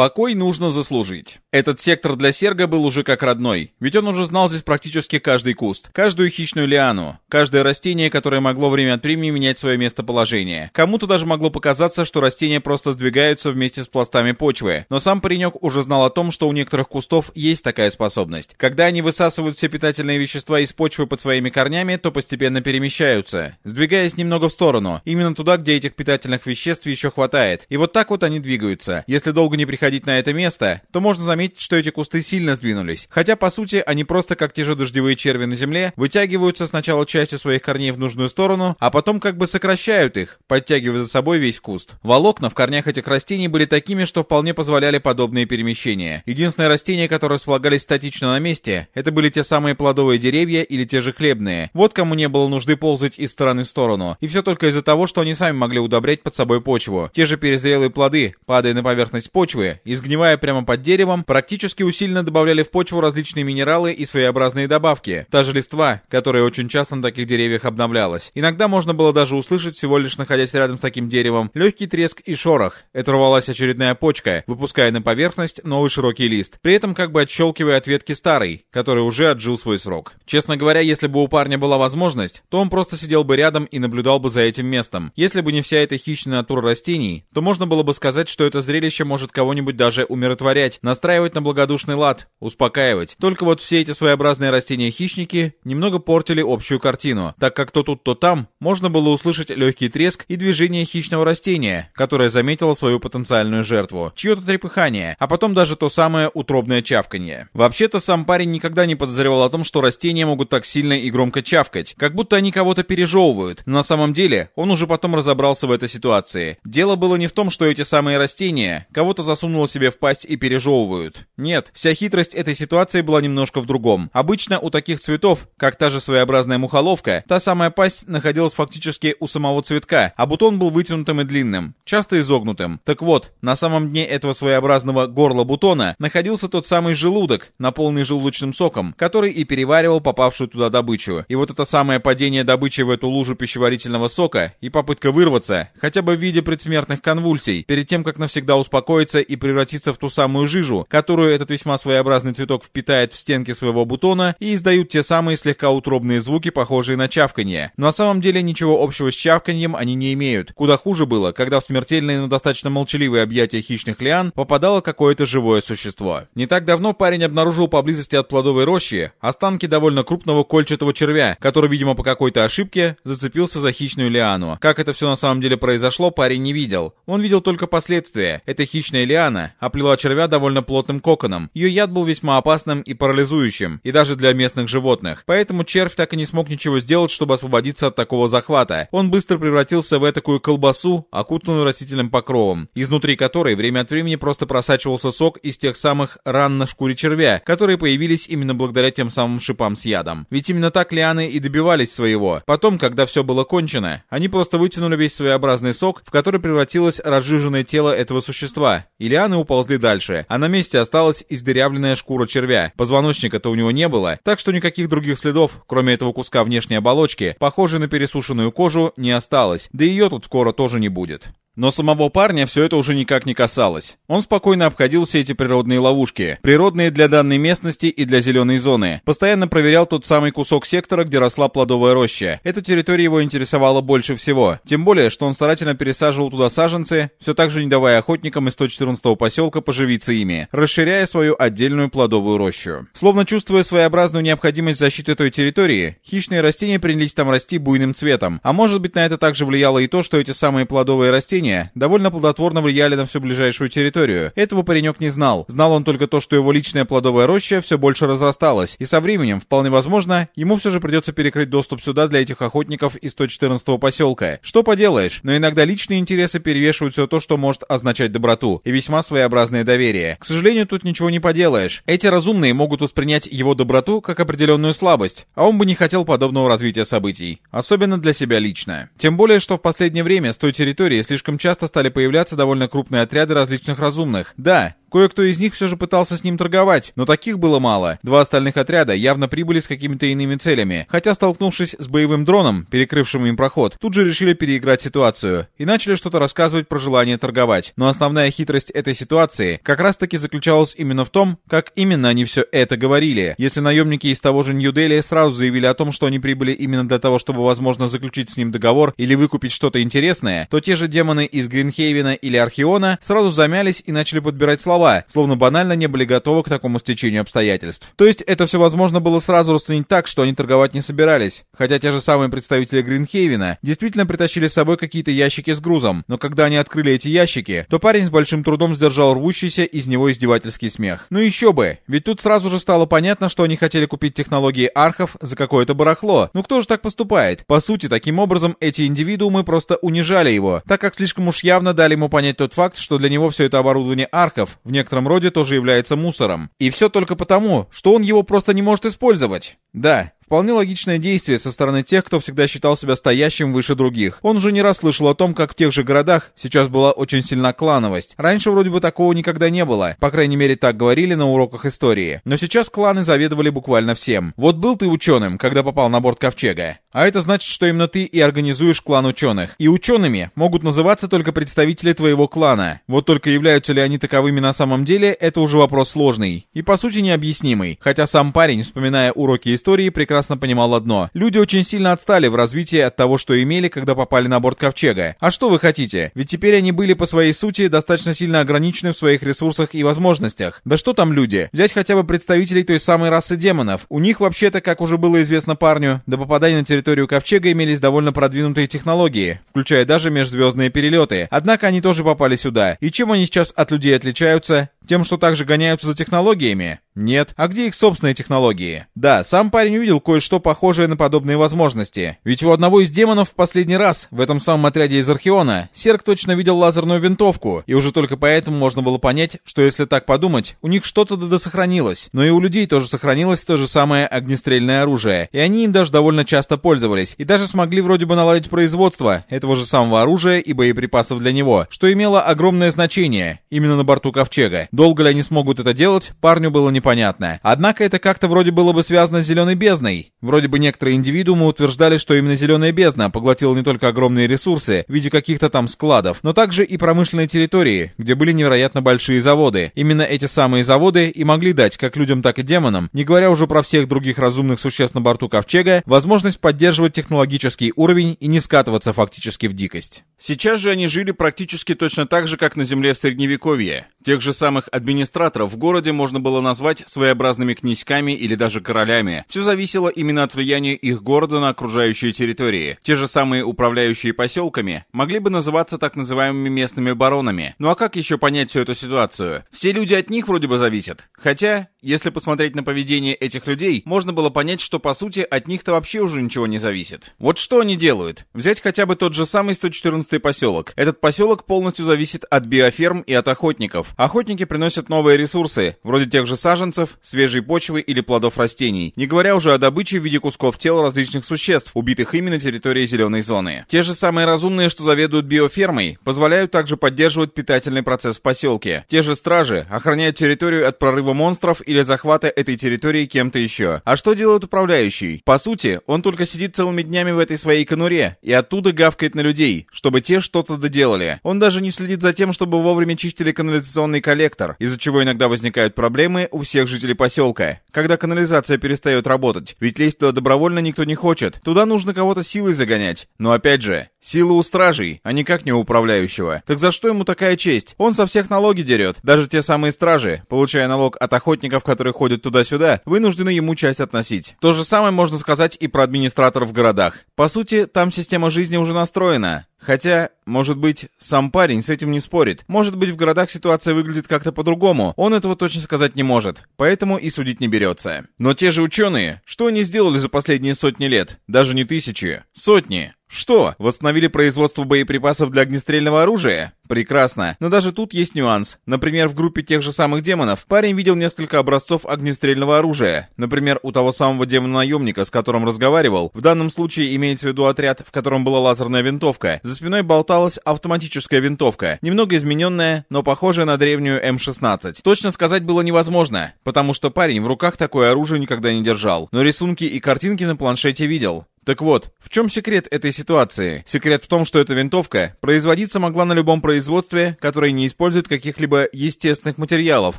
Покой нужно заслужить. Этот сектор для Серга был уже как родной, ведь он уже знал здесь практически каждый куст, каждую хищную лиану, каждое растение, которое могло время от времени менять свое местоположение. Кому-то даже могло показаться, что растения просто сдвигаются вместе с пластами почвы, но сам паренек уже знал о том, что у некоторых кустов есть такая способность. Когда они высасывают все питательные вещества из почвы под своими корнями, то постепенно перемещаются, сдвигаясь немного в сторону, именно туда, где этих питательных веществ еще хватает. И вот так вот они двигаются. Если долго не приходить на это место, то можно заметить, что эти кусты сильно сдвинулись. Хотя, по сути, они просто как те же дождевые черви на земле, вытягиваются сначала частью своих корней в нужную сторону, а потом как бы сокращают их, подтягивая за собой весь куст. Волокна в корнях этих растений были такими, что вполне позволяли подобные перемещения. Единственное растение, которое располагались статично на месте, это были те самые плодовые деревья или те же хлебные. Вот кому не было нужды ползать из стороны в сторону. И все только из-за того, что они сами могли удобрять под собой почву. Те же перезрелые плоды, падая на поверхность почвы, изгнивая прямо под деревом, практически усиленно добавляли в почву различные минералы и своеобразные добавки. Та же листва, которая очень часто на таких деревьях обновлялась. Иногда можно было даже услышать, всего лишь находясь рядом с таким деревом, легкий треск и шорох. Это рвалась очередная почка, выпуская на поверхность новый широкий лист, при этом как бы отщелкивая от ветки старый, который уже отжил свой срок. Честно говоря, если бы у парня была возможность, то он просто сидел бы рядом и наблюдал бы за этим местом. Если бы не вся эта хищная натура растений, то можно было бы сказать, что это зрелище может кого-нибудь даже умиротворять, настраивать на благодушный лад, успокаивать. Только вот все эти своеобразные растения-хищники немного портили общую картину, так как то тут, то там можно было услышать легкий треск и движение хищного растения, которое заметило свою потенциальную жертву, чье-то трепыхание, а потом даже то самое утробное чавканье. Вообще-то сам парень никогда не подозревал о том, что растения могут так сильно и громко чавкать, как будто они кого-то пережевывают. Но на самом деле он уже потом разобрался в этой ситуации. Дело было не в том, что эти самые растения кого-то засунуло себе в пасть и пережевывают. Нет, вся хитрость этой ситуации была немножко в другом. Обычно у таких цветов, как та же своеобразная мухоловка, та самая пасть находилась фактически у самого цветка, а бутон был вытянутым и длинным, часто изогнутым. Так вот, на самом дне этого своеобразного горла бутона находился тот самый желудок, наполненный желудочным соком, который и переваривал попавшую туда добычу. И вот это самое падение добычи в эту лужу пищеварительного сока и попытка вырваться, хотя бы в виде предсмертных конвульсий, перед тем, как навсегда успокоиться и превратиться в ту самую жижу, которую этот весьма своеобразный цветок впитает в стенки своего бутона и издают те самые слегка утробные звуки, похожие на чавканье. Но на самом деле ничего общего с чавканьем они не имеют. Куда хуже было, когда в смертельные, но достаточно молчаливые объятия хищных лиан попадало какое-то живое существо. Не так давно парень обнаружил поблизости от плодовой рощи останки довольно крупного кольчатого червя, который, видимо, по какой-то ошибке зацепился за хищную лиану. Как это все на самом деле произошло, парень не видел. Он видел только последствия. Эта хищная лиана оплела червя довольно плотным коконом. Ее яд был весьма опасным и парализующим, и даже для местных животных. Поэтому червь так и не смог ничего сделать, чтобы освободиться от такого захвата. Он быстро превратился в этакую колбасу, окутанную растительным покровом, изнутри которой время от времени просто просачивался сок из тех самых ран на шкуре червя, которые появились именно благодаря тем самым шипам с ядом. Ведь именно так лианы и добивались своего. Потом, когда все было кончено, они просто вытянули весь своеобразный сок, в который превратилось разжиженное тело этого существа, и лианы уползли дальше, а на месте осталась издырявленная шкура червя. Позвоночника-то у него не было, так что никаких других следов, кроме этого куска внешней оболочки, похожей на пересушенную кожу, не осталось, да ее тут скоро тоже не будет. Но самого парня все это уже никак не касалось. Он спокойно обходил все эти природные ловушки, природные для данной местности и для зеленой зоны. Постоянно проверял тот самый кусок сектора, где росла плодовая роща. Эта территория его интересовала больше всего. Тем более, что он старательно пересаживал туда саженцы, все так же не давая охотникам из 114-го поселка поживиться ими, расширяя свою отдельную плодовую рощу. Словно чувствуя своеобразную необходимость защиты той территории, хищные растения принялись там расти буйным цветом. А может быть на это также влияло и то, что эти самые плодовые растения растения довольно плодотворно влияли на всю ближайшую территорию. Этого паренек не знал. Знал он только то, что его личная плодовая роща все больше разрасталась, и со временем, вполне возможно, ему все же придется перекрыть доступ сюда для этих охотников из 114-го поселка. Что поделаешь, но иногда личные интересы перевешивают все то, что может означать доброту, и весьма своеобразное доверие. К сожалению, тут ничего не поделаешь. Эти разумные могут воспринять его доброту как определенную слабость, а он бы не хотел подобного развития событий. Особенно для себя лично. Тем более, что в последнее время с той территории слишком часто стали появляться довольно крупные отряды различных разумных. Да, Кое-кто из них все же пытался с ним торговать, но таких было мало. Два остальных отряда явно прибыли с какими-то иными целями, хотя столкнувшись с боевым дроном, перекрывшим им проход, тут же решили переиграть ситуацию и начали что-то рассказывать про желание торговать. Но основная хитрость этой ситуации как раз-таки заключалась именно в том, как именно они все это говорили. Если наемники из того же Нью-Дели сразу заявили о том, что они прибыли именно для того, чтобы, возможно, заключить с ним договор или выкупить что-то интересное, то те же демоны из Гринхейвена или Архиона сразу замялись и начали подбирать слова, словно банально не были готовы к такому стечению обстоятельств. То есть это все возможно было сразу расценить так, что они торговать не собирались. Хотя те же самые представители Гринхейвена действительно притащили с собой какие-то ящики с грузом, но когда они открыли эти ящики, то парень с большим трудом сдержал рвущийся из него издевательский смех. Ну еще бы, ведь тут сразу же стало понятно, что они хотели купить технологии архов за какое-то барахло. Ну кто же так поступает? По сути, таким образом эти индивидуумы просто унижали его, так как слишком уж явно дали ему понять тот факт, что для него все это оборудование архов в некотором роде тоже является мусором. И все только потому, что он его просто не может использовать. Да, Вполне логичное действие со стороны тех, кто всегда считал себя стоящим выше других. Он уже не раз слышал о том, как в тех же городах сейчас была очень сильна клановость. Раньше вроде бы такого никогда не было. По крайней мере, так говорили на уроках истории. Но сейчас кланы заведовали буквально всем. Вот был ты ученым, когда попал на борт Ковчега. А это значит, что именно ты и организуешь клан ученых. И учеными могут называться только представители твоего клана. Вот только являются ли они таковыми на самом деле, это уже вопрос сложный. И по сути необъяснимый. Хотя сам парень, вспоминая уроки истории, прекрасно прекрасно понимал одно. Люди очень сильно отстали в развитии от того, что имели, когда попали на борт Ковчега. А что вы хотите? Ведь теперь они были по своей сути достаточно сильно ограничены в своих ресурсах и возможностях. Да что там люди? Взять хотя бы представителей той самой расы демонов. У них вообще-то, как уже было известно парню, до попадания на территорию Ковчега имелись довольно продвинутые технологии, включая даже межзвездные перелеты. Однако они тоже попали сюда. И чем они сейчас от людей отличаются? Тем, что также гоняются за технологиями? Нет. А где их собственные технологии? Да, сам парень увидел кое-что похожее на подобные возможности. Ведь у одного из демонов в последний раз, в этом самом отряде из Археона, Серк точно видел лазерную винтовку, и уже только поэтому можно было понять, что если так подумать, у них что-то да сохранилось. Но и у людей тоже сохранилось то же самое огнестрельное оружие, и они им даже довольно часто пользовались, и даже смогли вроде бы наладить производство этого же самого оружия и боеприпасов для него, что имело огромное значение именно на борту Ковчега. Долго ли они смогут это делать, парню было непонятно. Однако это как-то вроде было бы связано с Зеленой Бездной. Вроде бы некоторые индивидуумы утверждали, что именно Зеленая Бездна поглотила не только огромные ресурсы в виде каких-то там складов, но также и промышленные территории, где были невероятно большие заводы. Именно эти самые заводы и могли дать как людям, так и демонам, не говоря уже про всех других разумных существ на борту Ковчега, возможность поддерживать технологический уровень и не скатываться фактически в дикость. Сейчас же они жили практически точно так же, как на Земле в Средневековье. Тех же самых администраторов в городе можно было назвать своеобразными князьками или даже королями. Все зависело именно от влияния их города на окружающие территории. Те же самые управляющие поселками могли бы называться так называемыми местными баронами. Ну а как еще понять всю эту ситуацию? Все люди от них вроде бы зависят. Хотя, если посмотреть на поведение этих людей, можно было понять, что по сути от них-то вообще уже ничего не зависит. Вот что они делают? Взять хотя бы тот же самый 114 поселок. Этот поселок полностью зависит от биоферм и от охотников. Охотники приносят новые ресурсы, вроде тех же саженцев, свежей почвы или плодов растений, не говоря уже о добыче в виде кусков тел различных существ, убитых ими на территории зеленой зоны. Те же самые разумные, что заведуют биофермой, позволяют также поддерживать питательный процесс в поселке. Те же стражи охраняют территорию от прорыва монстров или захвата этой территории кем-то еще. А что делает управляющий? По сути, он только сидит целыми днями в этой своей конуре и оттуда гавкает на людей, чтобы те что-то доделали. Он даже не следит за тем, чтобы вовремя чистили канализационный коллектор, из-за чего иногда возникают проблемы у всех жителей поселка. Когда канализация перестает работать, ведь лезть туда добровольно никто не хочет. Туда нужно кого-то силой загонять. Но опять же, сила у стражей, а никак не у управляющего. Так за что ему такая честь? Он со всех налоги дерет. Даже те самые стражи, получая налог от охотников, которые ходят туда-сюда, вынуждены ему часть относить. То же самое можно сказать и про администраторов в городах. По сути, там система жизни уже настроена. Хотя, может быть, сам парень с этим не спорит. Может быть, в городах ситуация выглядит как-то по-другому. Он этого точно сказать не может. Поэтому и судить не берется. Но те же ученые, что они сделали за последние сотни лет? Даже не тысячи. Сотни. Что, восстановили производство боеприпасов для огнестрельного оружия? Прекрасно. Но даже тут есть нюанс. Например, в группе тех же самых демонов парень видел несколько образцов огнестрельного оружия. Например, у того самого демона-наемника, с которым разговаривал, в данном случае имеется в виду отряд, в котором была лазерная винтовка, за спиной болталась автоматическая винтовка, немного измененная, но похожая на древнюю М16. Точно сказать было невозможно, потому что парень в руках такое оружие никогда не держал, но рисунки и картинки на планшете видел. Так вот, в чем секрет этой ситуации? Секрет в том, что эта винтовка производиться могла на любом производстве, которое не использует каких-либо естественных материалов,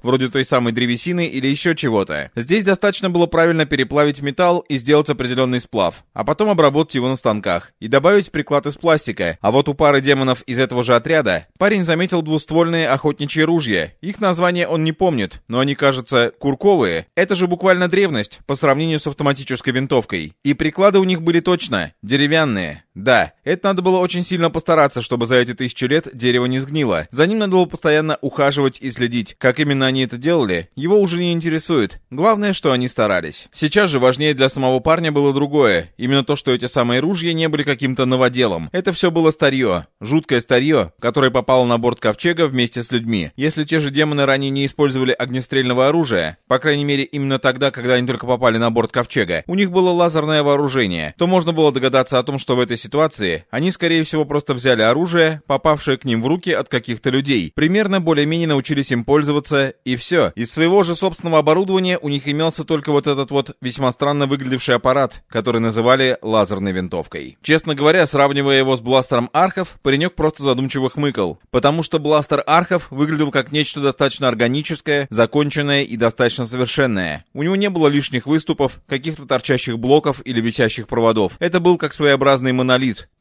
вроде той самой древесины или еще чего-то. Здесь достаточно было правильно переплавить металл и сделать определенный сплав, а потом обработать его на станках и добавить приклад из пластика. А вот у пары демонов из этого же отряда парень заметил двуствольные охотничьи ружья. Их название он не помнит, но они, кажется, курковые. Это же буквально древность по сравнению с автоматической винтовкой. И приклады у них были точно деревянные. Да, это надо было очень сильно постараться, чтобы за эти тысячи лет дерево не сгнило. За ним надо было постоянно ухаживать и следить. Как именно они это делали, его уже не интересует. Главное, что они старались. Сейчас же важнее для самого парня было другое. Именно то, что эти самые ружья не были каким-то новоделом. Это все было старье. Жуткое старье, которое попало на борт ковчега вместе с людьми. Если те же демоны ранее не использовали огнестрельного оружия, по крайней мере именно тогда, когда они только попали на борт ковчега, у них было лазерное вооружение, то можно было догадаться о том, что в этой ситуации они, скорее всего, просто взяли оружие, попавшее к ним в руки от каких-то людей, примерно более-менее научились им пользоваться, и все. Из своего же собственного оборудования у них имелся только вот этот вот весьма странно выглядевший аппарат, который называли лазерной винтовкой. Честно говоря, сравнивая его с бластером Архов, паренек просто задумчиво хмыкал, потому что бластер Архов выглядел как нечто достаточно органическое, законченное и достаточно совершенное. У него не было лишних выступов, каких-то торчащих блоков или висящих проводов. Это был как своеобразный монолит,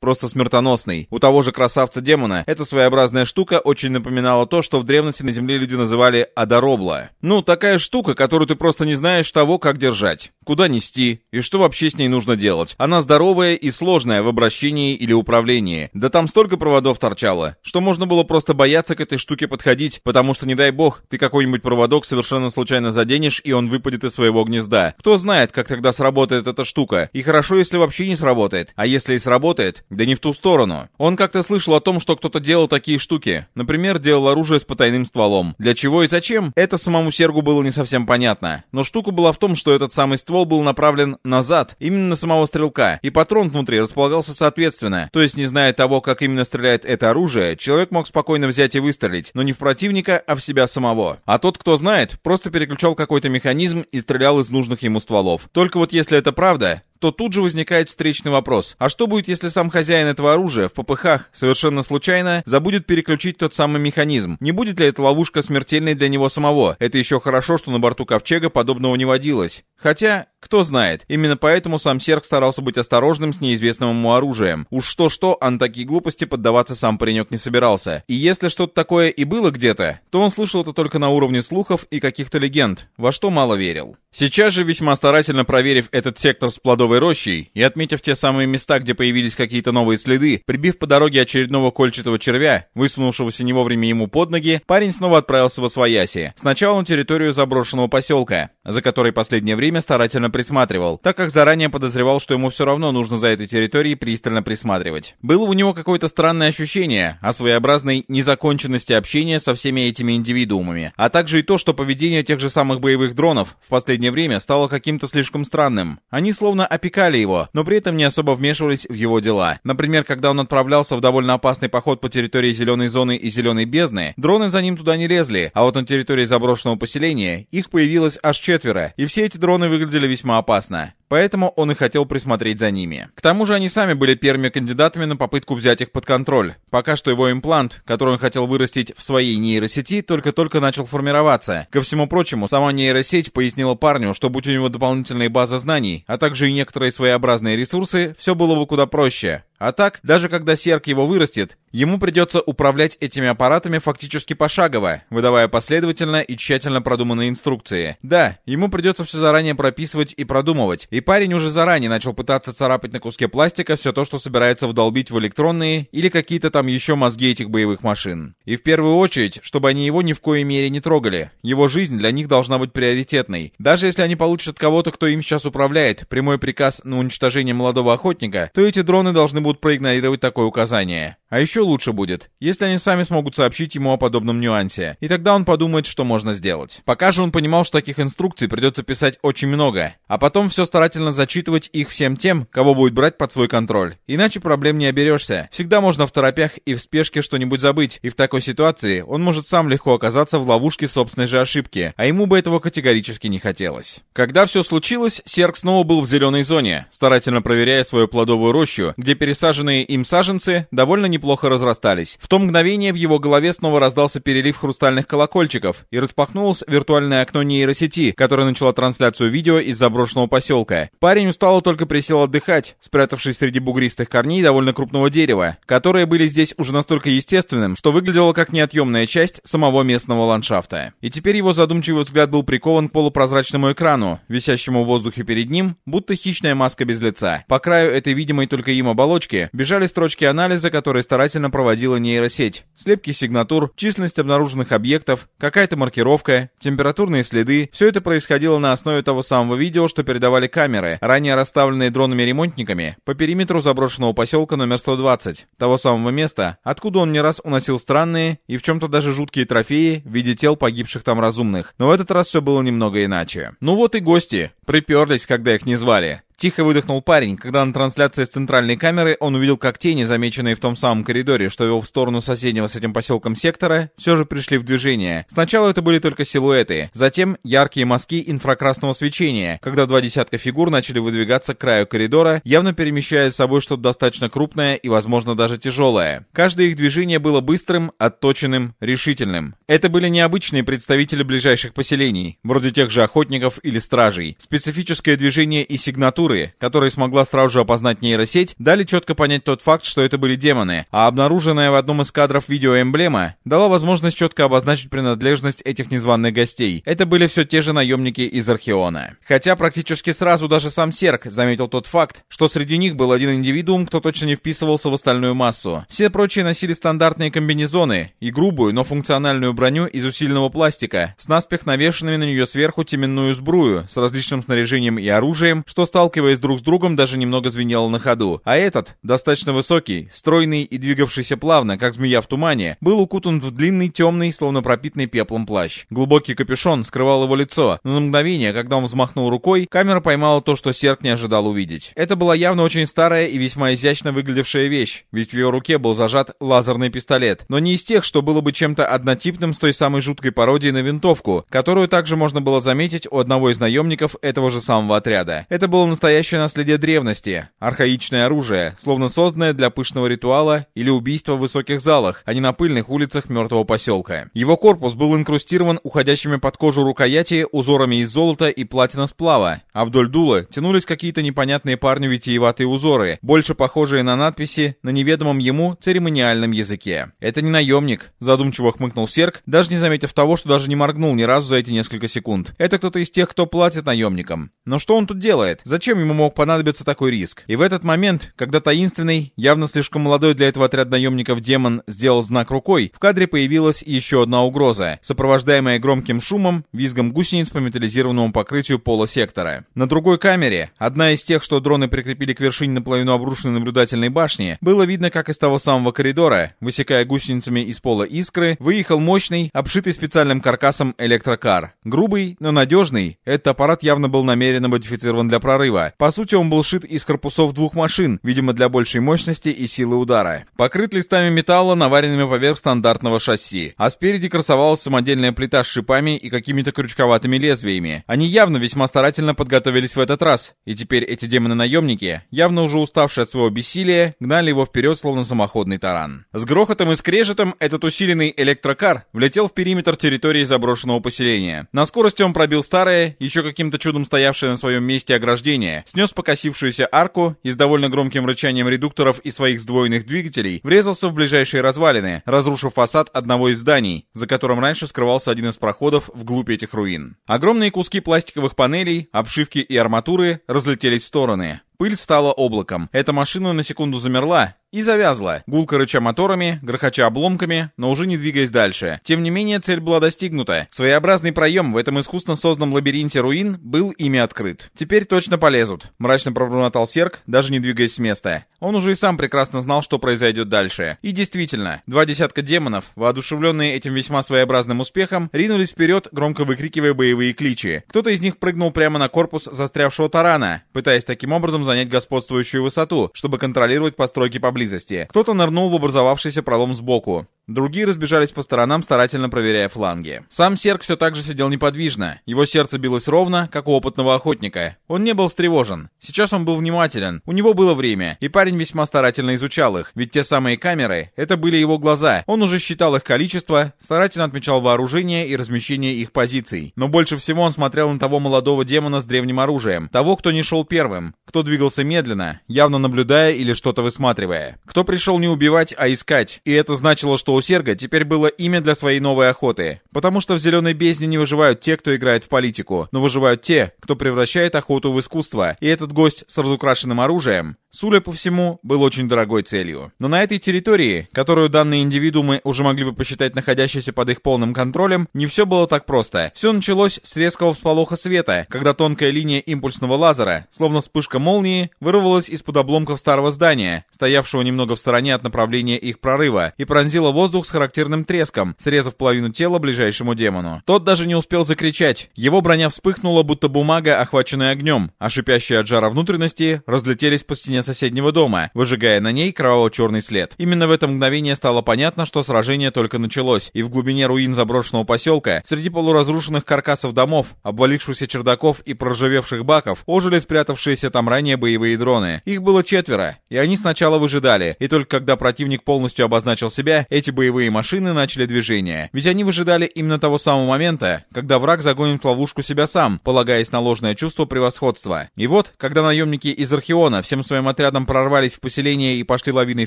просто смертоносный. У того же красавца-демона эта своеобразная штука очень напоминала то, что в древности на земле люди называли адоробла. Ну, такая штука, которую ты просто не знаешь того, как держать, куда нести и что вообще с ней нужно делать. Она здоровая и сложная в обращении или управлении. Да там столько проводов торчало, что можно было просто бояться к этой штуке подходить, потому что, не дай бог, ты какой-нибудь проводок совершенно случайно заденешь, и он выпадет из своего гнезда. Кто знает, как тогда сработает эта штука. И хорошо, если вообще не сработает. А если и сработает, да не в ту сторону. Он как-то слышал о том, что кто-то делал такие штуки. Например, делал оружие с потайным стволом. Для чего и зачем? Это самому Сергу было не совсем понятно. Но штука была в том, что этот самый ствол был направлен назад, именно на самого стрелка, и патрон внутри располагался соответственно. То есть, не зная того, как именно стреляет это оружие, человек мог спокойно взять и выстрелить, но не в противника, а в себя самого. А тот, кто знает, просто переключал какой-то механизм и стрелял из нужных ему стволов. Только вот если это правда, то тут же возникает встречный вопрос. А что будет, если сам хозяин этого оружия в попыхах совершенно случайно забудет переключить тот самый механизм? Не будет ли эта ловушка смертельной для него самого? Это еще хорошо, что на борту Ковчега подобного не водилось. Хотя, кто знает, именно поэтому сам Серг старался быть осторожным с неизвестным ему оружием. Уж что-что, а на такие глупости поддаваться сам паренек не собирался. И если что-то такое и было где-то, то он слышал это только на уровне слухов и каких-то легенд, во что мало верил. Сейчас же, весьма старательно проверив этот сектор с плодовой рощей и отметив те самые места, где появились какие-то новые следы, прибив по дороге очередного кольчатого червя, высунувшегося не вовремя ему под ноги, парень снова отправился в Освояси. Сначала на территорию заброшенного поселка, за которой последнее время старательно присматривал, так как заранее подозревал, что ему все равно нужно за этой территорией пристально присматривать. Было у него какое-то странное ощущение о своеобразной незаконченности общения со всеми этими индивидуумами, а также и то, что поведение тех же самых боевых дронов в последнее время стало каким-то слишком странным. Они словно опекали его, но при этом не особо вмешивались в его дела. Например, когда он отправлялся в довольно опасный поход по территории зеленой зоны и зеленой бездны, дроны за ним туда не лезли, а вот на территории заброшенного поселения их появилось аж четверо, и все эти дроны выглядели весьма опасно. Поэтому он и хотел присмотреть за ними. К тому же они сами были первыми кандидатами на попытку взять их под контроль. Пока что его имплант, который он хотел вырастить в своей нейросети, только-только начал формироваться. Ко всему прочему, сама нейросеть пояснила парню, что будь у него дополнительные базы знаний, а также и некоторые своеобразные ресурсы, все было бы куда проще. А так, даже когда Серк его вырастет, ему придется управлять этими аппаратами фактически пошагово, выдавая последовательно и тщательно продуманные инструкции. Да, ему придется все заранее прописывать и продумывать, и парень уже заранее начал пытаться царапать на куске пластика все то, что собирается вдолбить в электронные или какие-то там еще мозги этих боевых машин. И в первую очередь, чтобы они его ни в коей мере не трогали. Его жизнь для них должна быть приоритетной. Даже если они получат от кого-то, кто им сейчас управляет, прямой приказ на уничтожение молодого охотника, то эти дроны должны будут будут проигнорировать такое указание. А еще лучше будет, если они сами смогут сообщить ему о подобном нюансе, и тогда он подумает, что можно сделать. Пока же он понимал, что таких инструкций придется писать очень много, а потом все старательно зачитывать их всем тем, кого будет брать под свой контроль. Иначе проблем не оберешься. Всегда можно в торопях и в спешке что-нибудь забыть, и в такой ситуации он может сам легко оказаться в ловушке собственной же ошибки, а ему бы этого категорически не хотелось. Когда все случилось, Серк снова был в зеленой зоне, старательно проверяя свою плодовую рощу, где пересаженные им саженцы довольно не неплохо разрастались. В то мгновение в его голове снова раздался перелив хрустальных колокольчиков и распахнулось виртуальное окно нейросети, которое начало трансляцию видео из заброшенного поселка. Парень устало только присел отдыхать, спрятавшись среди бугристых корней довольно крупного дерева, которые были здесь уже настолько естественным, что выглядело как неотъемная часть самого местного ландшафта. И теперь его задумчивый взгляд был прикован к полупрозрачному экрану, висящему в воздухе перед ним, будто хищная маска без лица. По краю этой видимой только им оболочки бежали строчки анализа, которые старательно проводила нейросеть. Слепки сигнатур, численность обнаруженных объектов, какая-то маркировка, температурные следы — все это происходило на основе того самого видео, что передавали камеры, ранее расставленные дронами-ремонтниками по периметру заброшенного поселка номер 120, того самого места, откуда он не раз уносил странные и в чем-то даже жуткие трофеи в виде тел погибших там разумных. Но в этот раз все было немного иначе. Ну вот и гости. Приперлись, когда их не звали. Тихо выдохнул парень, когда на трансляции с центральной камеры он увидел, как тени, замеченные в том самом коридоре, что вел в сторону соседнего с этим поселком сектора, все же пришли в движение. Сначала это были только силуэты, затем яркие мазки инфракрасного свечения, когда два десятка фигур начали выдвигаться к краю коридора, явно перемещая с собой что-то достаточно крупное и, возможно, даже тяжелое. Каждое их движение было быстрым, отточенным, решительным. Это были необычные представители ближайших поселений, вроде тех же охотников или стражей. Специфическое движение и сигнатура структуры, которые смогла сразу же опознать нейросеть, дали четко понять тот факт, что это были демоны, а обнаруженная в одном из кадров видеоэмблема дала возможность четко обозначить принадлежность этих незваных гостей. Это были все те же наемники из Археона. Хотя практически сразу даже сам Серк заметил тот факт, что среди них был один индивидуум, кто точно не вписывался в остальную массу. Все прочие носили стандартные комбинезоны и грубую, но функциональную броню из усиленного пластика, с наспех навешенными на нее сверху теменную сбрую с различным снаряжением и оружием, что сталкиваясь друг с другом, даже немного звенело на ходу. А этот, достаточно высокий, стройный и двигавшийся плавно, как змея в тумане, был укутан в длинный, темный, словно пропитанный пеплом плащ. Глубокий капюшон скрывал его лицо, но на мгновение, когда он взмахнул рукой, камера поймала то, что Серк не ожидал увидеть. Это была явно очень старая и весьма изящно выглядевшая вещь, ведь в ее руке был зажат лазерный пистолет, но не из тех, что было бы чем-то однотипным с той самой жуткой пародией на винтовку, которую также можно было заметить у одного из наемников этого же самого отряда. Это было настоящее наследие древности, архаичное оружие, словно созданное для пышного ритуала или убийства в высоких залах, а не на пыльных улицах мертвого поселка. Его корпус был инкрустирован уходящими под кожу рукояти узорами из золота и платина сплава, а вдоль дула тянулись какие-то непонятные парню витиеватые узоры, больше похожие на надписи на неведомом ему церемониальном языке. «Это не наемник», — задумчиво хмыкнул Серк, даже не заметив того, что даже не моргнул ни разу за эти несколько секунд. «Это кто-то из тех, кто платит наемникам. Но что он тут делает? Зачем ему мог понадобиться такой риск. И в этот момент, когда таинственный, явно слишком молодой для этого отряда наемников демон сделал знак рукой, в кадре появилась еще одна угроза, сопровождаемая громким шумом, визгом гусениц по металлизированному покрытию пола сектора. На другой камере, одна из тех, что дроны прикрепили к вершине наполовину обрушенной наблюдательной башни, было видно, как из того самого коридора, высекая гусеницами из пола искры, выехал мощный, обшитый специальным каркасом электрокар. Грубый, но надежный, этот аппарат явно был намеренно модифицирован для прорыва, по сути, он был шит из корпусов двух машин, видимо, для большей мощности и силы удара. Покрыт листами металла, наваренными поверх стандартного шасси. А спереди красовалась самодельная плита с шипами и какими-то крючковатыми лезвиями. Они явно весьма старательно подготовились в этот раз. И теперь эти демоны-наемники, явно уже уставшие от своего бессилия, гнали его вперед, словно самоходный таран. С грохотом и скрежетом этот усиленный электрокар влетел в периметр территории заброшенного поселения. На скорости он пробил старое, еще каким-то чудом стоявшее на своем месте ограждение, снес покосившуюся арку и с довольно громким рычанием редукторов и своих сдвоенных двигателей врезался в ближайшие развалины, разрушив фасад одного из зданий, за которым раньше скрывался один из проходов вглубь этих руин. Огромные куски пластиковых панелей, обшивки и арматуры разлетелись в стороны. Пыль встала облаком. Эта машина на секунду замерла, и завязла, гулко рыча моторами, грохоча обломками, но уже не двигаясь дальше. Тем не менее, цель была достигнута. Своеобразный проем в этом искусственно созданном лабиринте руин был ими открыт. Теперь точно полезут, мрачно пробормотал Серк, даже не двигаясь с места. Он уже и сам прекрасно знал, что произойдет дальше. И действительно, два десятка демонов, воодушевленные этим весьма своеобразным успехом, ринулись вперед, громко выкрикивая боевые кличи. Кто-то из них прыгнул прямо на корпус застрявшего тарана, пытаясь таким образом занять господствующую высоту, чтобы контролировать постройки поблизости. Кто-то нырнул в образовавшийся пролом сбоку. Другие разбежались по сторонам, старательно проверяя фланги. Сам Серк все так же сидел неподвижно. Его сердце билось ровно, как у опытного охотника. Он не был встревожен. Сейчас он был внимателен. У него было время, и парень весьма старательно изучал их, ведь те самые камеры — это были его глаза. Он уже считал их количество, старательно отмечал вооружение и размещение их позиций. Но больше всего он смотрел на того молодого демона с древним оружием, того, кто не шел первым, кто двигался медленно, явно наблюдая или что-то высматривая. Кто пришел не убивать, а искать. И это значило, что у Серга теперь было имя для своей новой охоты. Потому что в «Зеленой бездне» не выживают те, кто играет в политику, но выживают те, кто превращает охоту в искусство. И этот гость с разукрашенным оружием судя по всему, был очень дорогой целью. Но на этой территории, которую данные индивидуумы уже могли бы посчитать находящейся под их полным контролем, не все было так просто. Все началось с резкого всполоха света, когда тонкая линия импульсного лазера, словно вспышка молнии, вырвалась из-под обломков старого здания, стоявшего немного в стороне от направления их прорыва, и пронзила воздух с характерным треском, срезав половину тела ближайшему демону. Тот даже не успел закричать. Его броня вспыхнула, будто бумага, охваченная огнем, а шипящие от жара внутренности разлетелись по стене соседнего дома, выжигая на ней кроваво-черный след. Именно в это мгновение стало понятно, что сражение только началось, и в глубине руин заброшенного поселка, среди полуразрушенных каркасов домов, обвалившихся чердаков и проржавевших баков, ожили спрятавшиеся там ранее боевые дроны. Их было четверо, и они сначала выжидали, и только когда противник полностью обозначил себя, эти боевые машины начали движение. Ведь они выжидали именно того самого момента, когда враг загонит в ловушку себя сам, полагаясь на ложное чувство превосходства. И вот, когда наемники из Архиона всем своим отрядом прорвались в поселение и пошли лавиной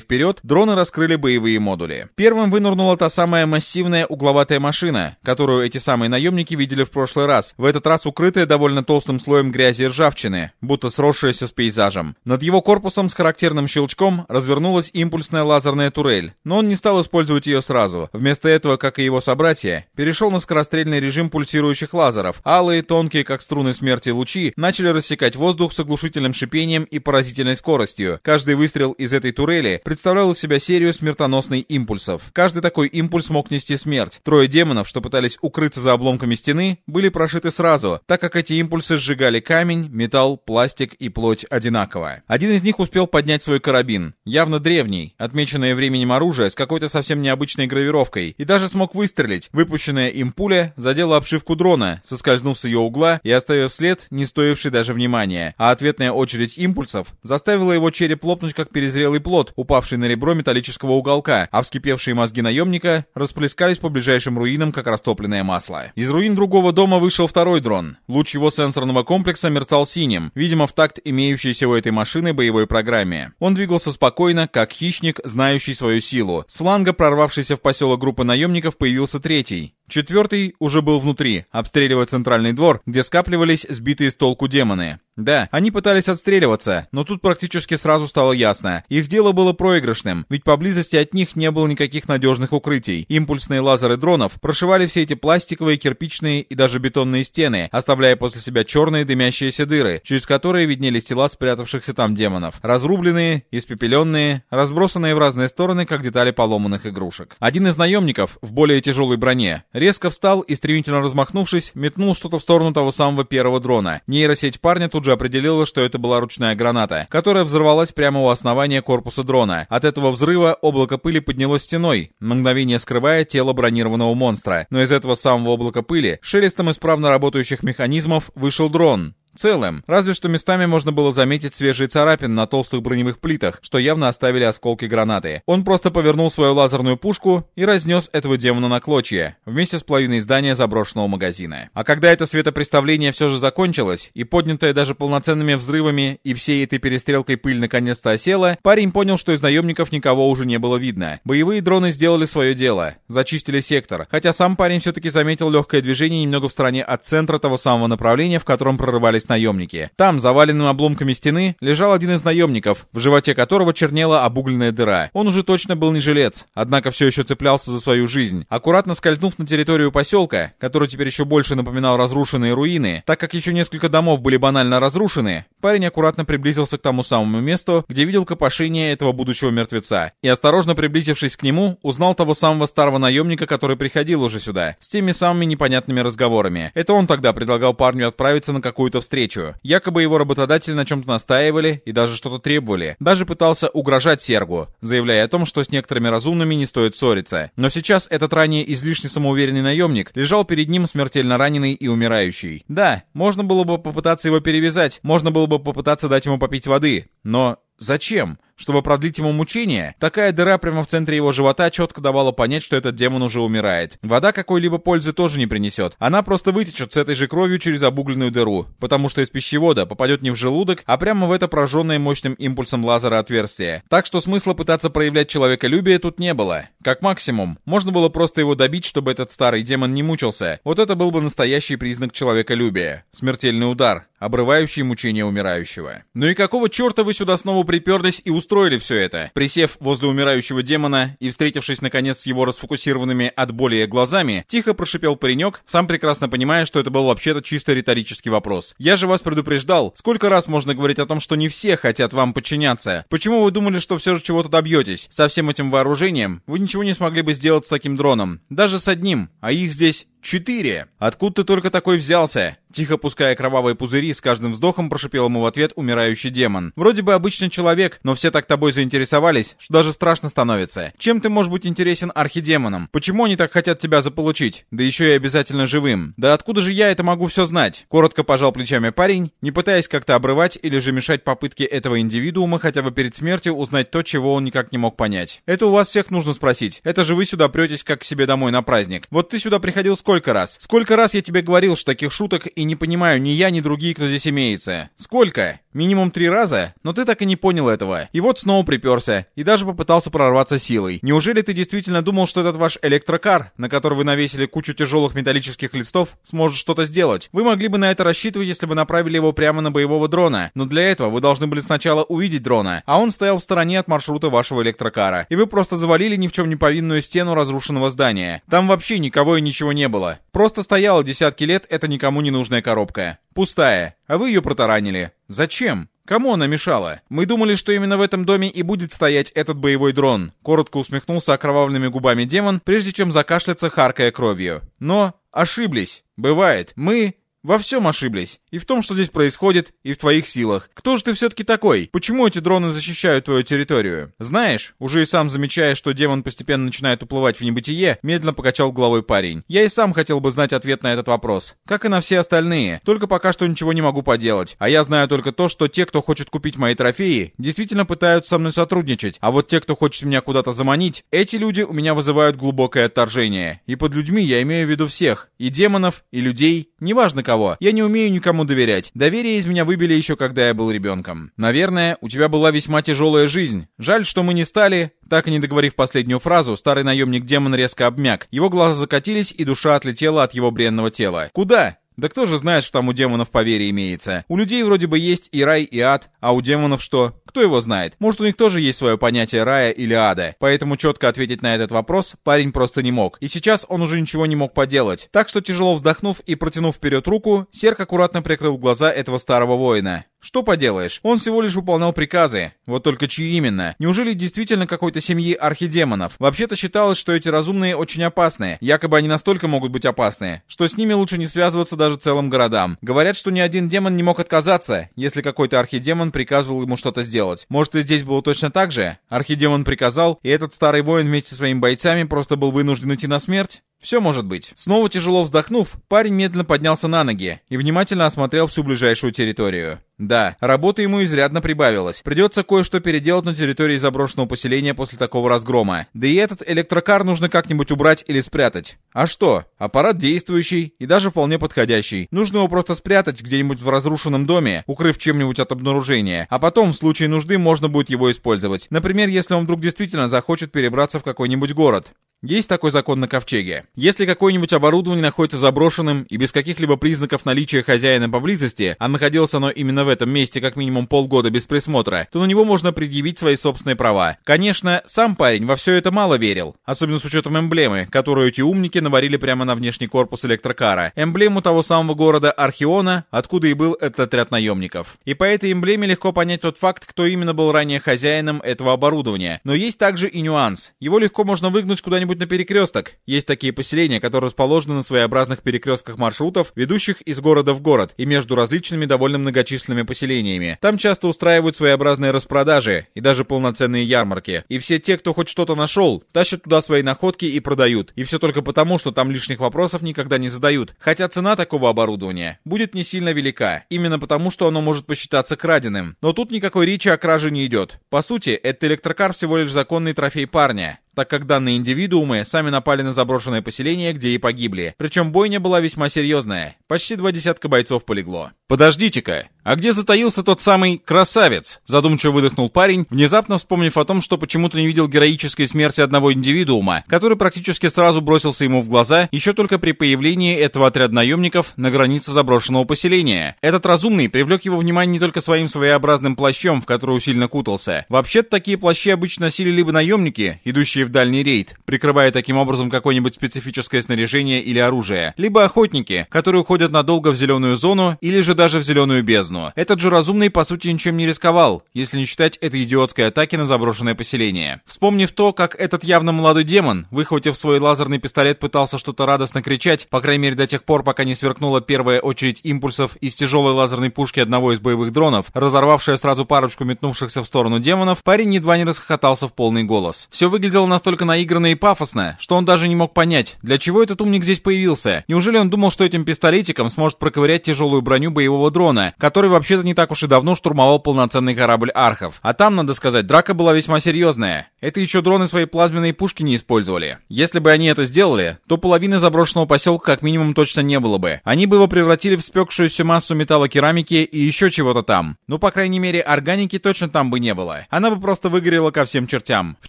вперед, дроны раскрыли боевые модули. Первым вынырнула та самая массивная угловатая машина, которую эти самые наемники видели в прошлый раз, в этот раз укрытая довольно толстым слоем грязи и ржавчины, будто сросшаяся с пейзажем. Над его корпусом с характерным щелчком развернулась импульсная лазерная турель, но он не стал использовать ее сразу. Вместо этого, как и его собратья, перешел на скорострельный режим пульсирующих лазеров. Алые, тонкие, как струны смерти лучи, начали рассекать воздух с оглушительным шипением и поразительной скоростью скоростью. Каждый выстрел из этой турели представлял из себя серию смертоносных импульсов. Каждый такой импульс мог нести смерть. Трое демонов, что пытались укрыться за обломками стены, были прошиты сразу, так как эти импульсы сжигали камень, металл, пластик и плоть одинаково. Один из них успел поднять свой карабин, явно древний, отмеченное временем оружие с какой-то совсем необычной гравировкой, и даже смог выстрелить. Выпущенная им пуля задела обшивку дрона, соскользнув с ее угла и оставив след, не стоивший даже внимания, а ответная очередь импульсов заставила его череп лопнуть, как перезрелый плод, упавший на ребро металлического уголка, а вскипевшие мозги наемника расплескались по ближайшим руинам, как растопленное масло. Из руин другого дома вышел второй дрон. Луч его сенсорного комплекса мерцал синим, видимо, в такт имеющейся у этой машины боевой программе. Он двигался спокойно, как хищник, знающий свою силу. С фланга, прорвавшейся в поселок группы наемников, появился третий. Четвертый уже был внутри, обстреливая центральный двор, где скапливались сбитые с толку демоны. Да, они пытались отстреливаться, но тут практически сразу стало ясно. Их дело было проигрышным, ведь поблизости от них не было никаких надежных укрытий. Импульсные лазеры дронов прошивали все эти пластиковые, кирпичные и даже бетонные стены, оставляя после себя черные дымящиеся дыры, через которые виднелись тела спрятавшихся там демонов. Разрубленные, испепеленные, разбросанные в разные стороны, как детали поломанных игрушек. Один из наемников в более тяжелой броне резко встал и, стремительно размахнувшись, метнул что-то в сторону того самого первого дрона. Нейросеть парня тут же определила, что это была ручная граната, которая взорвалась прямо у основания корпуса дрона. От этого взрыва облако пыли поднялось стеной, мгновение скрывая тело бронированного монстра. Но из этого самого облака пыли, шелестом исправно работающих механизмов, вышел дрон целым, разве что местами можно было заметить свежие царапины на толстых броневых плитах, что явно оставили осколки гранаты. Он просто повернул свою лазерную пушку и разнес этого демона на клочья, вместе с половиной здания заброшенного магазина. А когда это светопреставление все же закончилось, и поднятое даже полноценными взрывами и всей этой перестрелкой пыль наконец-то осела, парень понял, что из наемников никого уже не было видно. Боевые дроны сделали свое дело, зачистили сектор, хотя сам парень все-таки заметил легкое движение немного в стороне от центра того самого направления, в котором прорывались оказались наемники. Там, заваленным обломками стены, лежал один из наемников, в животе которого чернела обугленная дыра. Он уже точно был не жилец, однако все еще цеплялся за свою жизнь. Аккуратно скользнув на территорию поселка, который теперь еще больше напоминал разрушенные руины, так как еще несколько домов были банально разрушены, парень аккуратно приблизился к тому самому месту, где видел копошение этого будущего мертвеца, и осторожно приблизившись к нему, узнал того самого старого наемника, который приходил уже сюда, с теми самыми непонятными разговорами. Это он тогда предлагал парню отправиться на какую-то встречу. Якобы его работодатели на чем-то настаивали и даже что-то требовали. Даже пытался угрожать Сергу, заявляя о том, что с некоторыми разумными не стоит ссориться. Но сейчас этот ранее излишне самоуверенный наемник лежал перед ним смертельно раненый и умирающий. Да, можно было бы попытаться его перевязать, можно было бы попытаться дать ему попить воды, но зачем? Чтобы продлить ему мучения, такая дыра прямо в центре его живота четко давала понять, что этот демон уже умирает. Вода какой-либо пользы тоже не принесет. Она просто вытечет с этой же кровью через обугленную дыру, потому что из пищевода попадет не в желудок, а прямо в это прожженное мощным импульсом лазера отверстие. Так что смысла пытаться проявлять человеколюбие тут не было. Как максимум, можно было просто его добить, чтобы этот старый демон не мучился. Вот это был бы настоящий признак человеколюбия. Смертельный удар, обрывающий мучения умирающего. Ну и какого черта вы сюда снова приперлись и устроили все это. Присев возле умирающего демона и встретившись наконец с его расфокусированными от боли глазами, тихо прошипел паренек, сам прекрасно понимая, что это был вообще-то чисто риторический вопрос. Я же вас предупреждал, сколько раз можно говорить о том, что не все хотят вам подчиняться. Почему вы думали, что все же чего-то добьетесь? Со всем этим вооружением вы ничего не смогли бы сделать с таким дроном. Даже с одним, а их здесь «Четыре! Откуда ты только такой взялся?» Тихо пуская кровавые пузыри, с каждым вздохом прошипел ему в ответ умирающий демон. «Вроде бы обычный человек, но все так тобой заинтересовались, что даже страшно становится. Чем ты можешь быть интересен архидемонам? Почему они так хотят тебя заполучить? Да еще и обязательно живым. Да откуда же я это могу все знать?» Коротко пожал плечами парень, не пытаясь как-то обрывать или же мешать попытке этого индивидуума хотя бы перед смертью узнать то, чего он никак не мог понять. «Это у вас всех нужно спросить. Это же вы сюда претесь как к себе домой на праздник. Вот ты сюда приходил сколько Сколько раз? Сколько раз я тебе говорил, что таких шуток и не понимаю ни я, ни другие, кто здесь имеется? Сколько? Минимум три раза? Но ты так и не понял этого. И вот снова приперся. И даже попытался прорваться силой. Неужели ты действительно думал, что этот ваш электрокар, на который вы навесили кучу тяжелых металлических листов, сможет что-то сделать? Вы могли бы на это рассчитывать, если бы направили его прямо на боевого дрона. Но для этого вы должны были сначала увидеть дрона. А он стоял в стороне от маршрута вашего электрокара. И вы просто завалили ни в чем не повинную стену разрушенного здания. Там вообще никого и ничего не было. Просто стояла десятки лет эта никому не нужная коробка. Пустая. А вы ее протаранили. Зачем? Кому она мешала? Мы думали, что именно в этом доме и будет стоять этот боевой дрон. Коротко усмехнулся окровавленными губами демон, прежде чем закашляться, харкая кровью. Но ошиблись. Бывает. Мы во всем ошиблись. И в том, что здесь происходит, и в твоих силах. Кто же ты все-таки такой? Почему эти дроны защищают твою территорию? Знаешь, уже и сам замечая, что демон постепенно начинает уплывать в небытие, медленно покачал головой парень. Я и сам хотел бы знать ответ на этот вопрос. Как и на все остальные. Только пока что ничего не могу поделать. А я знаю только то, что те, кто хочет купить мои трофеи, действительно пытаются со мной сотрудничать. А вот те, кто хочет меня куда-то заманить, эти люди у меня вызывают глубокое отторжение. И под людьми я имею в виду всех. И демонов, и людей. Неважно кого. Я не умею никому доверять. Доверие из меня выбили еще когда я был ребенком. Наверное, у тебя была весьма тяжелая жизнь. Жаль, что мы не стали... Так и не договорив последнюю фразу, старый наемник-демон резко обмяк. Его глаза закатились, и душа отлетела от его бренного тела. «Куда?» Да кто же знает, что там у демонов поверье имеется? У людей вроде бы есть и рай, и ад, а у демонов что? Кто его знает? Может, у них тоже есть свое понятие рая или ада. Поэтому четко ответить на этот вопрос парень просто не мог. И сейчас он уже ничего не мог поделать. Так что тяжело вздохнув и протянув вперед руку, Серк аккуратно прикрыл глаза этого старого воина. Что поделаешь, он всего лишь выполнял приказы. Вот только чьи именно? Неужели действительно какой-то семьи архидемонов? Вообще-то считалось, что эти разумные очень опасные. Якобы они настолько могут быть опасны, что с ними лучше не связываться даже целым городам. Говорят, что ни один демон не мог отказаться, если какой-то архидемон приказывал ему что-то сделать. Может и здесь было точно так же? Архидемон приказал, и этот старый воин вместе со своими бойцами просто был вынужден идти на смерть? Все может быть. Снова тяжело вздохнув, парень медленно поднялся на ноги и внимательно осмотрел всю ближайшую территорию. Да, работы ему изрядно прибавилось. Придется кое-что переделать на территории заброшенного поселения после такого разгрома. Да и этот электрокар нужно как-нибудь убрать или спрятать. А что? Аппарат действующий и даже вполне подходящий. Нужно его просто спрятать где-нибудь в разрушенном доме, укрыв чем-нибудь от обнаружения. А потом, в случае нужды, можно будет его использовать. Например, если он вдруг действительно захочет перебраться в какой-нибудь город. Есть такой закон на Ковчеге. Если какое-нибудь оборудование находится заброшенным и без каких-либо признаков наличия хозяина поблизости, а находилось оно именно в этом месте как минимум полгода без присмотра, то на него можно предъявить свои собственные права. Конечно, сам парень во все это мало верил, особенно с учетом эмблемы, которую эти умники наварили прямо на внешний корпус электрокара. Эмблему того самого города Архиона, откуда и был этот отряд наемников. И по этой эмблеме легко понять тот факт, кто именно был ранее хозяином этого оборудования. Но есть также и нюанс. Его легко можно выгнуть куда-нибудь на перекресток. Есть такие поселения, которые расположены на своеобразных перекрестках маршрутов, ведущих из города в город и между различными довольно многочисленными поселениями. Там часто устраивают своеобразные распродажи и даже полноценные ярмарки. И все те, кто хоть что-то нашел, тащат туда свои находки и продают. И все только потому, что там лишних вопросов никогда не задают. Хотя цена такого оборудования будет не сильно велика. Именно потому, что оно может посчитаться краденым. Но тут никакой речи о краже не идет. По сути, этот электрокар всего лишь законный трофей парня так как данные индивидуумы сами напали на заброшенное поселение, где и погибли. Причем бойня была весьма серьезная. Почти два десятка бойцов полегло. «Подождите-ка, а где затаился тот самый красавец?» Задумчиво выдохнул парень, внезапно вспомнив о том, что почему-то не видел героической смерти одного индивидуума, который практически сразу бросился ему в глаза еще только при появлении этого отряда наемников на границе заброшенного поселения. Этот разумный привлек его внимание не только своим своеобразным плащом, в который усиленно кутался. Вообще-то такие плащи обычно носили либо наемники, идущие в дальний рейд, прикрывая таким образом какое-нибудь специфическое снаряжение или оружие, либо охотники, которые уходят надолго в зеленую зону или же даже в зеленую бездну. Этот же разумный по сути ничем не рисковал, если не считать этой идиотской атаки на заброшенное поселение. Вспомнив то, как этот явно молодой демон, выхватив свой лазерный пистолет, пытался что-то радостно кричать, по крайней мере до тех пор, пока не сверкнула первая очередь импульсов из тяжелой лазерной пушки одного из боевых дронов, разорвавшая сразу парочку метнувшихся в сторону демонов, парень едва не расхохотался в полный голос. Все выглядело настолько наигранно и пафосно, что он даже не мог понять, для чего этот умник здесь появился. Неужели он думал, что этим пистолетиком сможет проковырять тяжелую броню боевого дрона, который вообще-то не так уж и давно штурмовал полноценный корабль архов. А там, надо сказать, драка была весьма серьезная. Это еще дроны свои плазменные пушки не использовали. Если бы они это сделали, то половины заброшенного поселка как минимум точно не было бы. Они бы его превратили в спекшуюся массу металлокерамики и еще чего-то там. Ну, по крайней мере, органики точно там бы не было. Она бы просто выгорела ко всем чертям. В